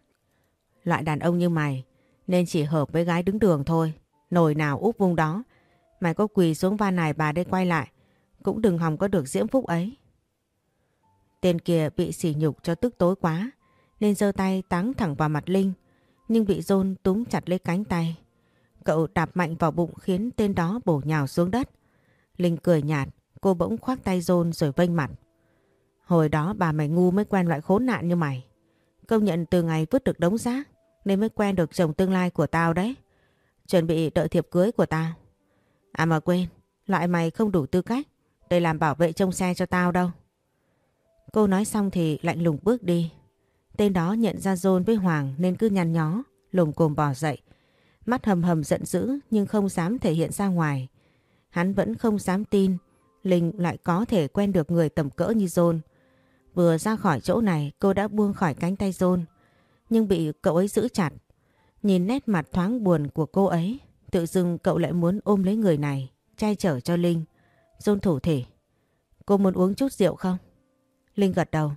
Loại đàn ông như mày nên chỉ hợp với gái đứng đường thôi. Nồi nào úp vung đó. Mày có quỳ xuống van này bà đây quay lại. Cũng đừng hòng có được diễm phúc ấy. Tên kia bị sỉ nhục cho tức tối quá. Nên giơ tay táng thẳng vào mặt Linh. Nhưng bị John túm chặt lấy cánh tay. Cậu đạp mạnh vào bụng khiến tên đó bổ nhào xuống đất. Linh cười nhạt. Cô bỗng khoác tay John rồi vênh mặt. Hồi đó bà mày ngu mới quen loại khốn nạn như mày. Công nhận từ ngày vứt được đống rác nên mới quen được chồng tương lai của tao đấy. Chuẩn bị đợi thiệp cưới của tao. À mà quên, loại mày không đủ tư cách để làm bảo vệ trông xe cho tao đâu. Cô nói xong thì lạnh lùng bước đi. Tên đó nhận ra John với Hoàng nên cứ nhăn nhó, lồm cồm bỏ dậy. Mắt hầm hầm giận dữ nhưng không dám thể hiện ra ngoài. Hắn vẫn không dám tin Linh lại có thể quen được người tầm cỡ như John. Vừa ra khỏi chỗ này cô đã buông khỏi cánh tay John, nhưng bị cậu ấy giữ chặt. Nhìn nét mặt thoáng buồn của cô ấy, tự dưng cậu lại muốn ôm lấy người này, trai chở cho Linh. John thủ thể. Cô muốn uống chút rượu không? Linh gật đầu.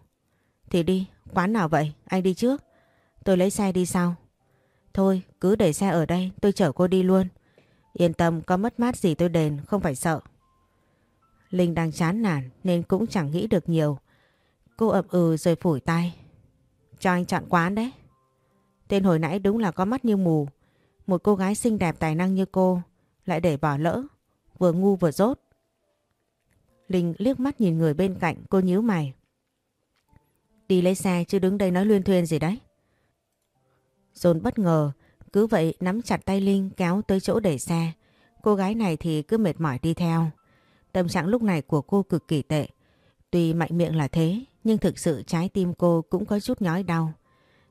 Thì đi, quán nào vậy? Anh đi trước. Tôi lấy xe đi sau. Thôi, cứ để xe ở đây, tôi chở cô đi luôn. Yên tâm, có mất mát gì tôi đền, không phải sợ. Linh đang chán nản nên cũng chẳng nghĩ được nhiều. Cô ậm ừ rồi phủi tay. Cho anh chọn quán đấy. Tên hồi nãy đúng là có mắt như mù. Một cô gái xinh đẹp tài năng như cô lại để bỏ lỡ. Vừa ngu vừa rốt. Linh liếc mắt nhìn người bên cạnh cô nhíu mày. Đi lấy xe chứ đứng đây nói luyên thuyên gì đấy. Dồn bất ngờ, cứ vậy nắm chặt tay Linh kéo tới chỗ để xe. Cô gái này thì cứ mệt mỏi đi theo. Tâm trạng lúc này của cô cực kỳ tệ. Tuy mạnh miệng là thế, nhưng thực sự trái tim cô cũng có chút nhói đau.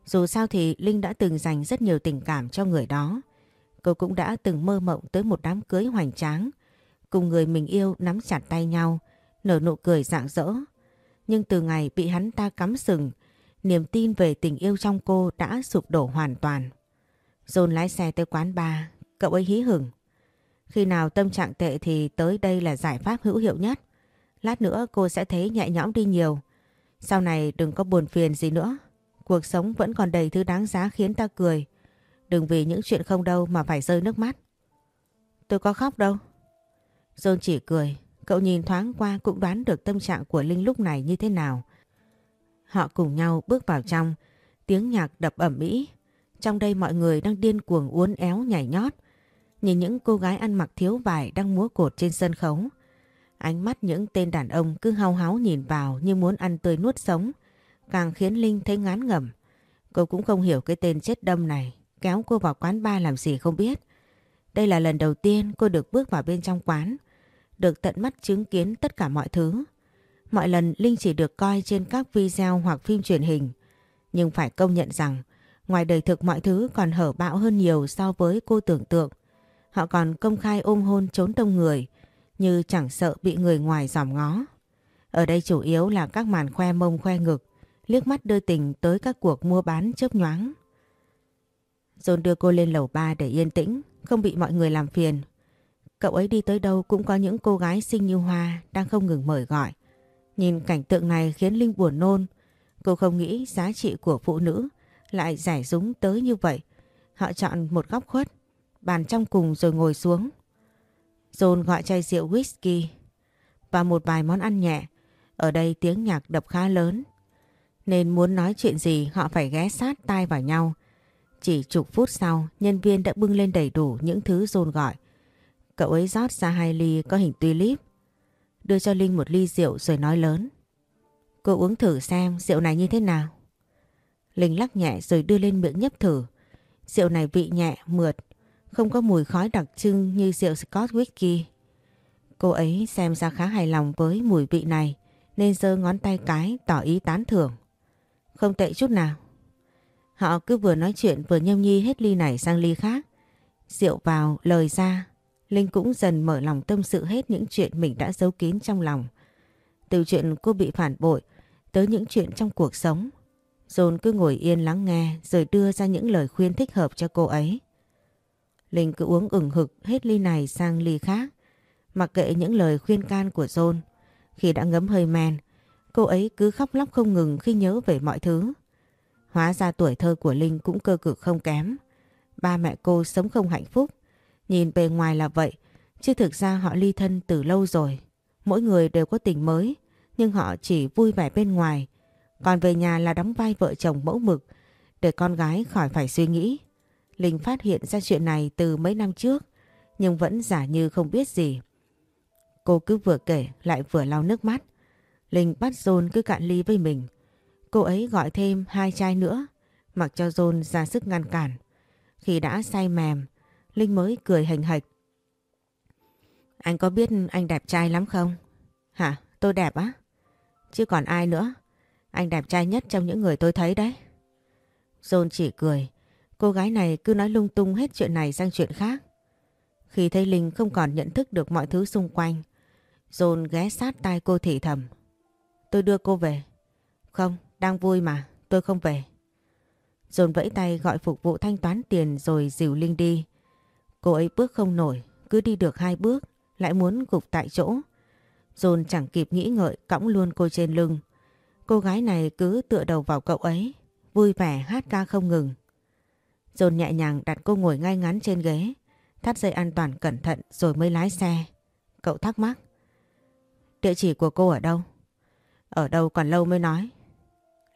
Dù sao thì Linh đã từng dành rất nhiều tình cảm cho người đó. Cô cũng đã từng mơ mộng tới một đám cưới hoành tráng. Cùng người mình yêu nắm chặt tay nhau, nở nụ cười rạng rỡ. Nhưng từ ngày bị hắn ta cắm sừng, niềm tin về tình yêu trong cô đã sụp đổ hoàn toàn. Dồn lái xe tới quán bar, cậu ấy hí hửng. Khi nào tâm trạng tệ thì tới đây là giải pháp hữu hiệu nhất. Lát nữa cô sẽ thấy nhẹ nhõm đi nhiều. Sau này đừng có buồn phiền gì nữa. Cuộc sống vẫn còn đầy thứ đáng giá khiến ta cười. Đừng vì những chuyện không đâu mà phải rơi nước mắt. Tôi có khóc đâu. John chỉ cười. Cậu nhìn thoáng qua cũng đoán được tâm trạng của Linh lúc này như thế nào. Họ cùng nhau bước vào trong. Tiếng nhạc đập ẩm mỹ. Trong đây mọi người đang điên cuồng uốn éo, nhảy nhót. Nhìn những cô gái ăn mặc thiếu vải đang múa cột trên sân khấu. Ánh mắt những tên đàn ông cứ hao háo nhìn vào như muốn ăn tươi nuốt sống. Càng khiến Linh thấy ngán ngẩm. Cô cũng không hiểu cái tên chết đâm này. Kéo cô vào quán bar làm gì không biết. Đây là lần đầu tiên cô được bước vào bên trong quán. Được tận mắt chứng kiến tất cả mọi thứ. Mọi lần Linh chỉ được coi trên các video hoặc phim truyền hình. Nhưng phải công nhận rằng ngoài đời thực mọi thứ còn hở bạo hơn nhiều so với cô tưởng tượng. Họ còn công khai ôm hôn trốn đông người như chẳng sợ bị người ngoài giòm ngó. Ở đây chủ yếu là các màn khoe mông khoe ngực, liếc mắt đưa tình tới các cuộc mua bán chớp nhoáng. Dồn đưa cô lên lầu ba để yên tĩnh, không bị mọi người làm phiền. Cậu ấy đi tới đâu cũng có những cô gái xinh như hoa đang không ngừng mời gọi. Nhìn cảnh tượng này khiến Linh buồn nôn. Cô không nghĩ giá trị của phụ nữ lại giải rúng tới như vậy. Họ chọn một góc khuất, bàn trong cùng rồi ngồi xuống. John gọi chai rượu whisky và một vài món ăn nhẹ. Ở đây tiếng nhạc đập khá lớn. Nên muốn nói chuyện gì họ phải ghé sát tai vào nhau. Chỉ chục phút sau, nhân viên đã bưng lên đầy đủ những thứ John gọi. Cậu ấy rót ra hai ly có hình tulip. Đưa cho Linh một ly rượu rồi nói lớn. Cô uống thử xem rượu này như thế nào. Linh lắc nhẹ rồi đưa lên miệng nhấp thử. Rượu này vị nhẹ, mượt, không có mùi khói đặc trưng như rượu Scotch Whisky. Cô ấy xem ra khá hài lòng với mùi vị này nên giơ ngón tay cái tỏ ý tán thưởng. Không tệ chút nào. Họ cứ vừa nói chuyện vừa nhâm nhi hết ly này sang ly khác. Rượu vào, lời ra. Linh cũng dần mở lòng tâm sự hết những chuyện mình đã giấu kín trong lòng. Từ chuyện cô bị phản bội tới những chuyện trong cuộc sống. John cứ ngồi yên lắng nghe rồi đưa ra những lời khuyên thích hợp cho cô ấy. Linh cứ uống ửng hực hết ly này sang ly khác. Mặc kệ những lời khuyên can của John. Khi đã ngấm hơi men, cô ấy cứ khóc lóc không ngừng khi nhớ về mọi thứ. Hóa ra tuổi thơ của Linh cũng cơ cực không kém. Ba mẹ cô sống không hạnh phúc. Nhìn bề ngoài là vậy, chứ thực ra họ ly thân từ lâu rồi. Mỗi người đều có tình mới, nhưng họ chỉ vui vẻ bên ngoài. Còn về nhà là đóng vai vợ chồng mẫu mực, để con gái khỏi phải suy nghĩ. Linh phát hiện ra chuyện này từ mấy năm trước, nhưng vẫn giả như không biết gì. Cô cứ vừa kể lại vừa lau nước mắt. Linh bắt John cứ cạn ly với mình. Cô ấy gọi thêm hai chai nữa, mặc cho John ra sức ngăn cản. Khi đã say mềm, Linh mới cười hành hạch. Anh có biết anh đẹp trai lắm không? Hả? Tôi đẹp á? Chứ còn ai nữa? Anh đẹp trai nhất trong những người tôi thấy đấy. John chỉ cười. Cô gái này cứ nói lung tung hết chuyện này sang chuyện khác. Khi thấy Linh không còn nhận thức được mọi thứ xung quanh, Dồn ghé sát tai cô thì thầm. Tôi đưa cô về. Không, đang vui mà, tôi không về. Dồn vẫy tay gọi phục vụ thanh toán tiền rồi dìu Linh đi. Cô ấy bước không nổi, cứ đi được hai bước, lại muốn gục tại chỗ. John chẳng kịp nghĩ ngợi cõng luôn cô trên lưng. Cô gái này cứ tựa đầu vào cậu ấy, vui vẻ hát ca không ngừng. John nhẹ nhàng đặt cô ngồi ngay ngắn trên ghế, thắt dây an toàn cẩn thận rồi mới lái xe. Cậu thắc mắc. Địa chỉ của cô ở đâu? Ở đâu còn lâu mới nói.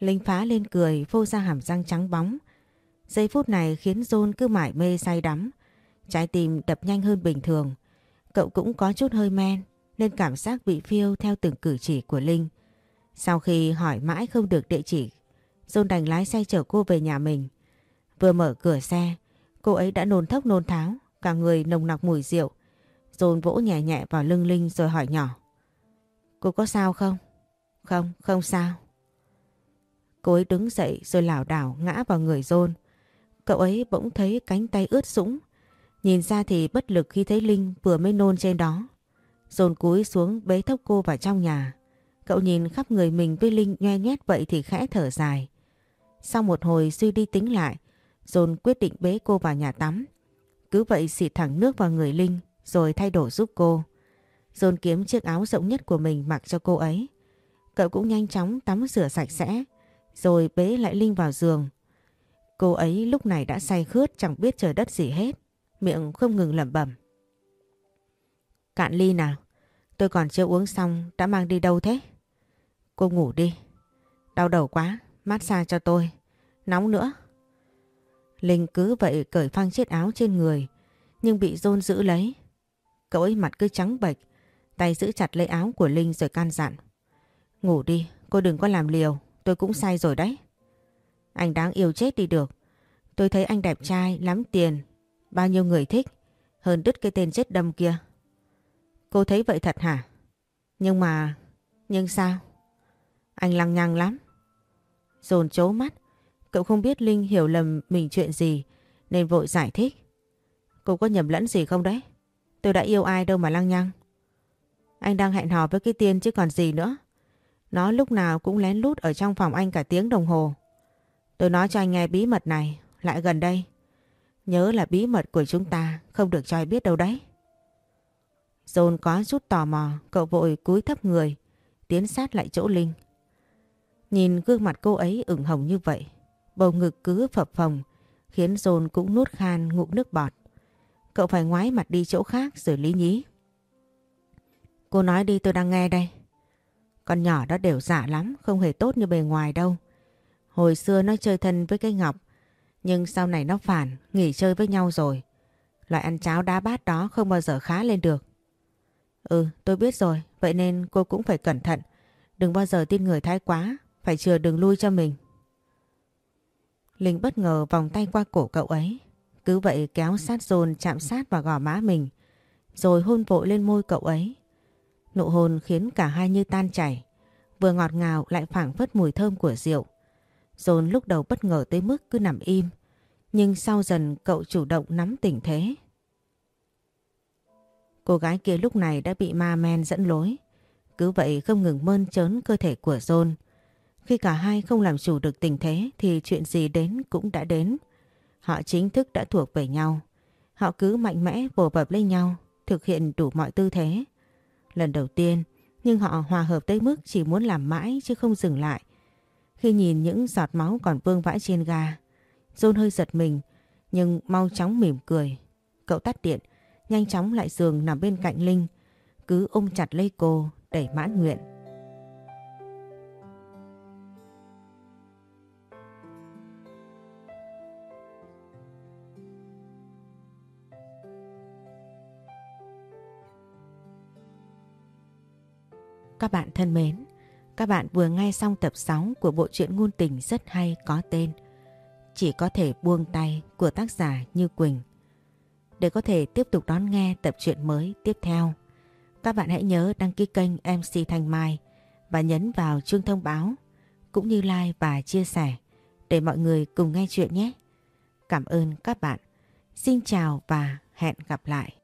Linh phá lên cười phô ra hàm răng trắng bóng. Giây phút này khiến John cứ mải mê say đắm. Trái tim đập nhanh hơn bình thường. Cậu cũng có chút hơi men nên cảm giác bị phiêu theo từng cử chỉ của Linh. Sau khi hỏi mãi không được địa chỉ, John đành lái xe chở cô về nhà mình. Vừa mở cửa xe, cô ấy đã nôn thốc nôn tháo, cả người nồng nặc mùi rượu. John vỗ nhẹ nhẹ vào lưng Linh rồi hỏi nhỏ. Cô có sao không? Không, không sao. Cô ấy đứng dậy rồi lảo đảo ngã vào người John. Cậu ấy bỗng thấy cánh tay ướt sũng. Nhìn ra thì bất lực khi thấy Linh vừa mới nôn trên đó. Dồn cúi xuống bế thốc cô vào trong nhà. Cậu nhìn khắp người mình với Linh nhoe nhét vậy thì khẽ thở dài. Sau một hồi suy đi tính lại, Dồn quyết định bế cô vào nhà tắm. Cứ vậy xịt thẳng nước vào người Linh rồi thay đổi giúp cô. Dồn kiếm chiếc áo rộng nhất của mình mặc cho cô ấy. Cậu cũng nhanh chóng tắm rửa sạch sẽ rồi bế lại Linh vào giường. Cô ấy lúc này đã say khướt chẳng biết trời đất gì hết, miệng không ngừng lẩm bẩm. Cạn ly nào, tôi còn chưa uống xong đã mang đi đâu thế? Cô ngủ đi, đau đầu quá, mát xa cho tôi, nóng nữa. Linh cứ vậy cởi phăng chiếc áo trên người, nhưng bị dôn giữ lấy. Cậu ấy mặt cứ trắng bệch, tay giữ chặt lấy áo của Linh rồi can dặn. Ngủ đi, cô đừng có làm liều, tôi cũng say rồi đấy. Anh đáng yêu chết đi được. Tôi thấy anh đẹp trai, lắm tiền, bao nhiêu người thích, hơn đứt cái tên chết đâm kia. Cô thấy vậy thật hả? Nhưng mà... Nhưng sao? Anh lăng nhăng lắm. Dồn chố mắt, cậu không biết Linh hiểu lầm mình chuyện gì nên vội giải thích. Cô có nhầm lẫn gì không đấy? Tôi đã yêu ai đâu mà lăng nhăng. Anh đang hẹn hò với cái tiên chứ còn gì nữa. Nó lúc nào cũng lén lút ở trong phòng anh cả tiếng đồng hồ. Tôi nói cho anh nghe bí mật này, lại gần đây. Nhớ là bí mật của chúng ta, không được cho ai biết đâu đấy. John có chút tò mò, cậu vội cúi thấp người, tiến sát lại chỗ Linh. Nhìn gương mặt cô ấy ửng hồng như vậy, bầu ngực cứ phập phồng, khiến John cũng nuốt khan ngụm nước bọt. Cậu phải ngoái mặt đi chỗ khác rồi lý nhí. Cô nói đi tôi đang nghe đây. Con nhỏ đó đều giả lắm, không hề tốt như bề ngoài đâu. Hồi xưa nó chơi thân với cái Ngọc, nhưng sau này nó phản, nghỉ chơi với nhau rồi. Loại ăn cháo đá bát đó không bao giờ khá lên được. Ừ, tôi biết rồi, vậy nên cô cũng phải cẩn thận. Đừng bao giờ tin người thái quá, phải chừa đường lui cho mình. Linh bất ngờ vòng tay qua cổ cậu ấy. Cứ vậy kéo sát dồn chạm sát vào gò má mình. Rồi hôn vội lên môi cậu ấy. Nụ hôn khiến cả hai như tan chảy. Vừa ngọt ngào lại phảng phất mùi thơm của rượu. Dồn lúc đầu bất ngờ tới mức cứ nằm im. Nhưng sau dần cậu chủ động nắm tình thế. Cô gái kia lúc này đã bị ma men dẫn lối. Cứ vậy không ngừng mơn trớn cơ thể của John. Khi cả hai không làm chủ được tình thế thì chuyện gì đến cũng đã đến. Họ chính thức đã thuộc về nhau. Họ cứ mạnh mẽ vồ bập lên nhau, thực hiện đủ mọi tư thế. Lần đầu tiên, nhưng họ hòa hợp tới mức chỉ muốn làm mãi chứ không dừng lại. Khi nhìn những giọt máu còn vương vãi trên ga, John hơi giật mình, nhưng mau chóng mỉm cười. Cậu tắt điện, nhanh chóng lại giường nằm bên cạnh Linh, cứ ôm chặt lấy cô, đẩy mãn nguyện. Các bạn thân mến, các bạn vừa nghe xong tập 6 của bộ truyện ngôn tình rất hay có tên Chỉ có thể buông tay của tác giả Như Quỳnh. Để có thể tiếp tục đón nghe tập truyện mới tiếp theo, các bạn hãy nhớ đăng ký kênh MC Thanh Mai và nhấn vào chuông thông báo cũng như like và chia sẻ để mọi người cùng nghe chuyện nhé. Cảm ơn các bạn. Xin chào và hẹn gặp lại.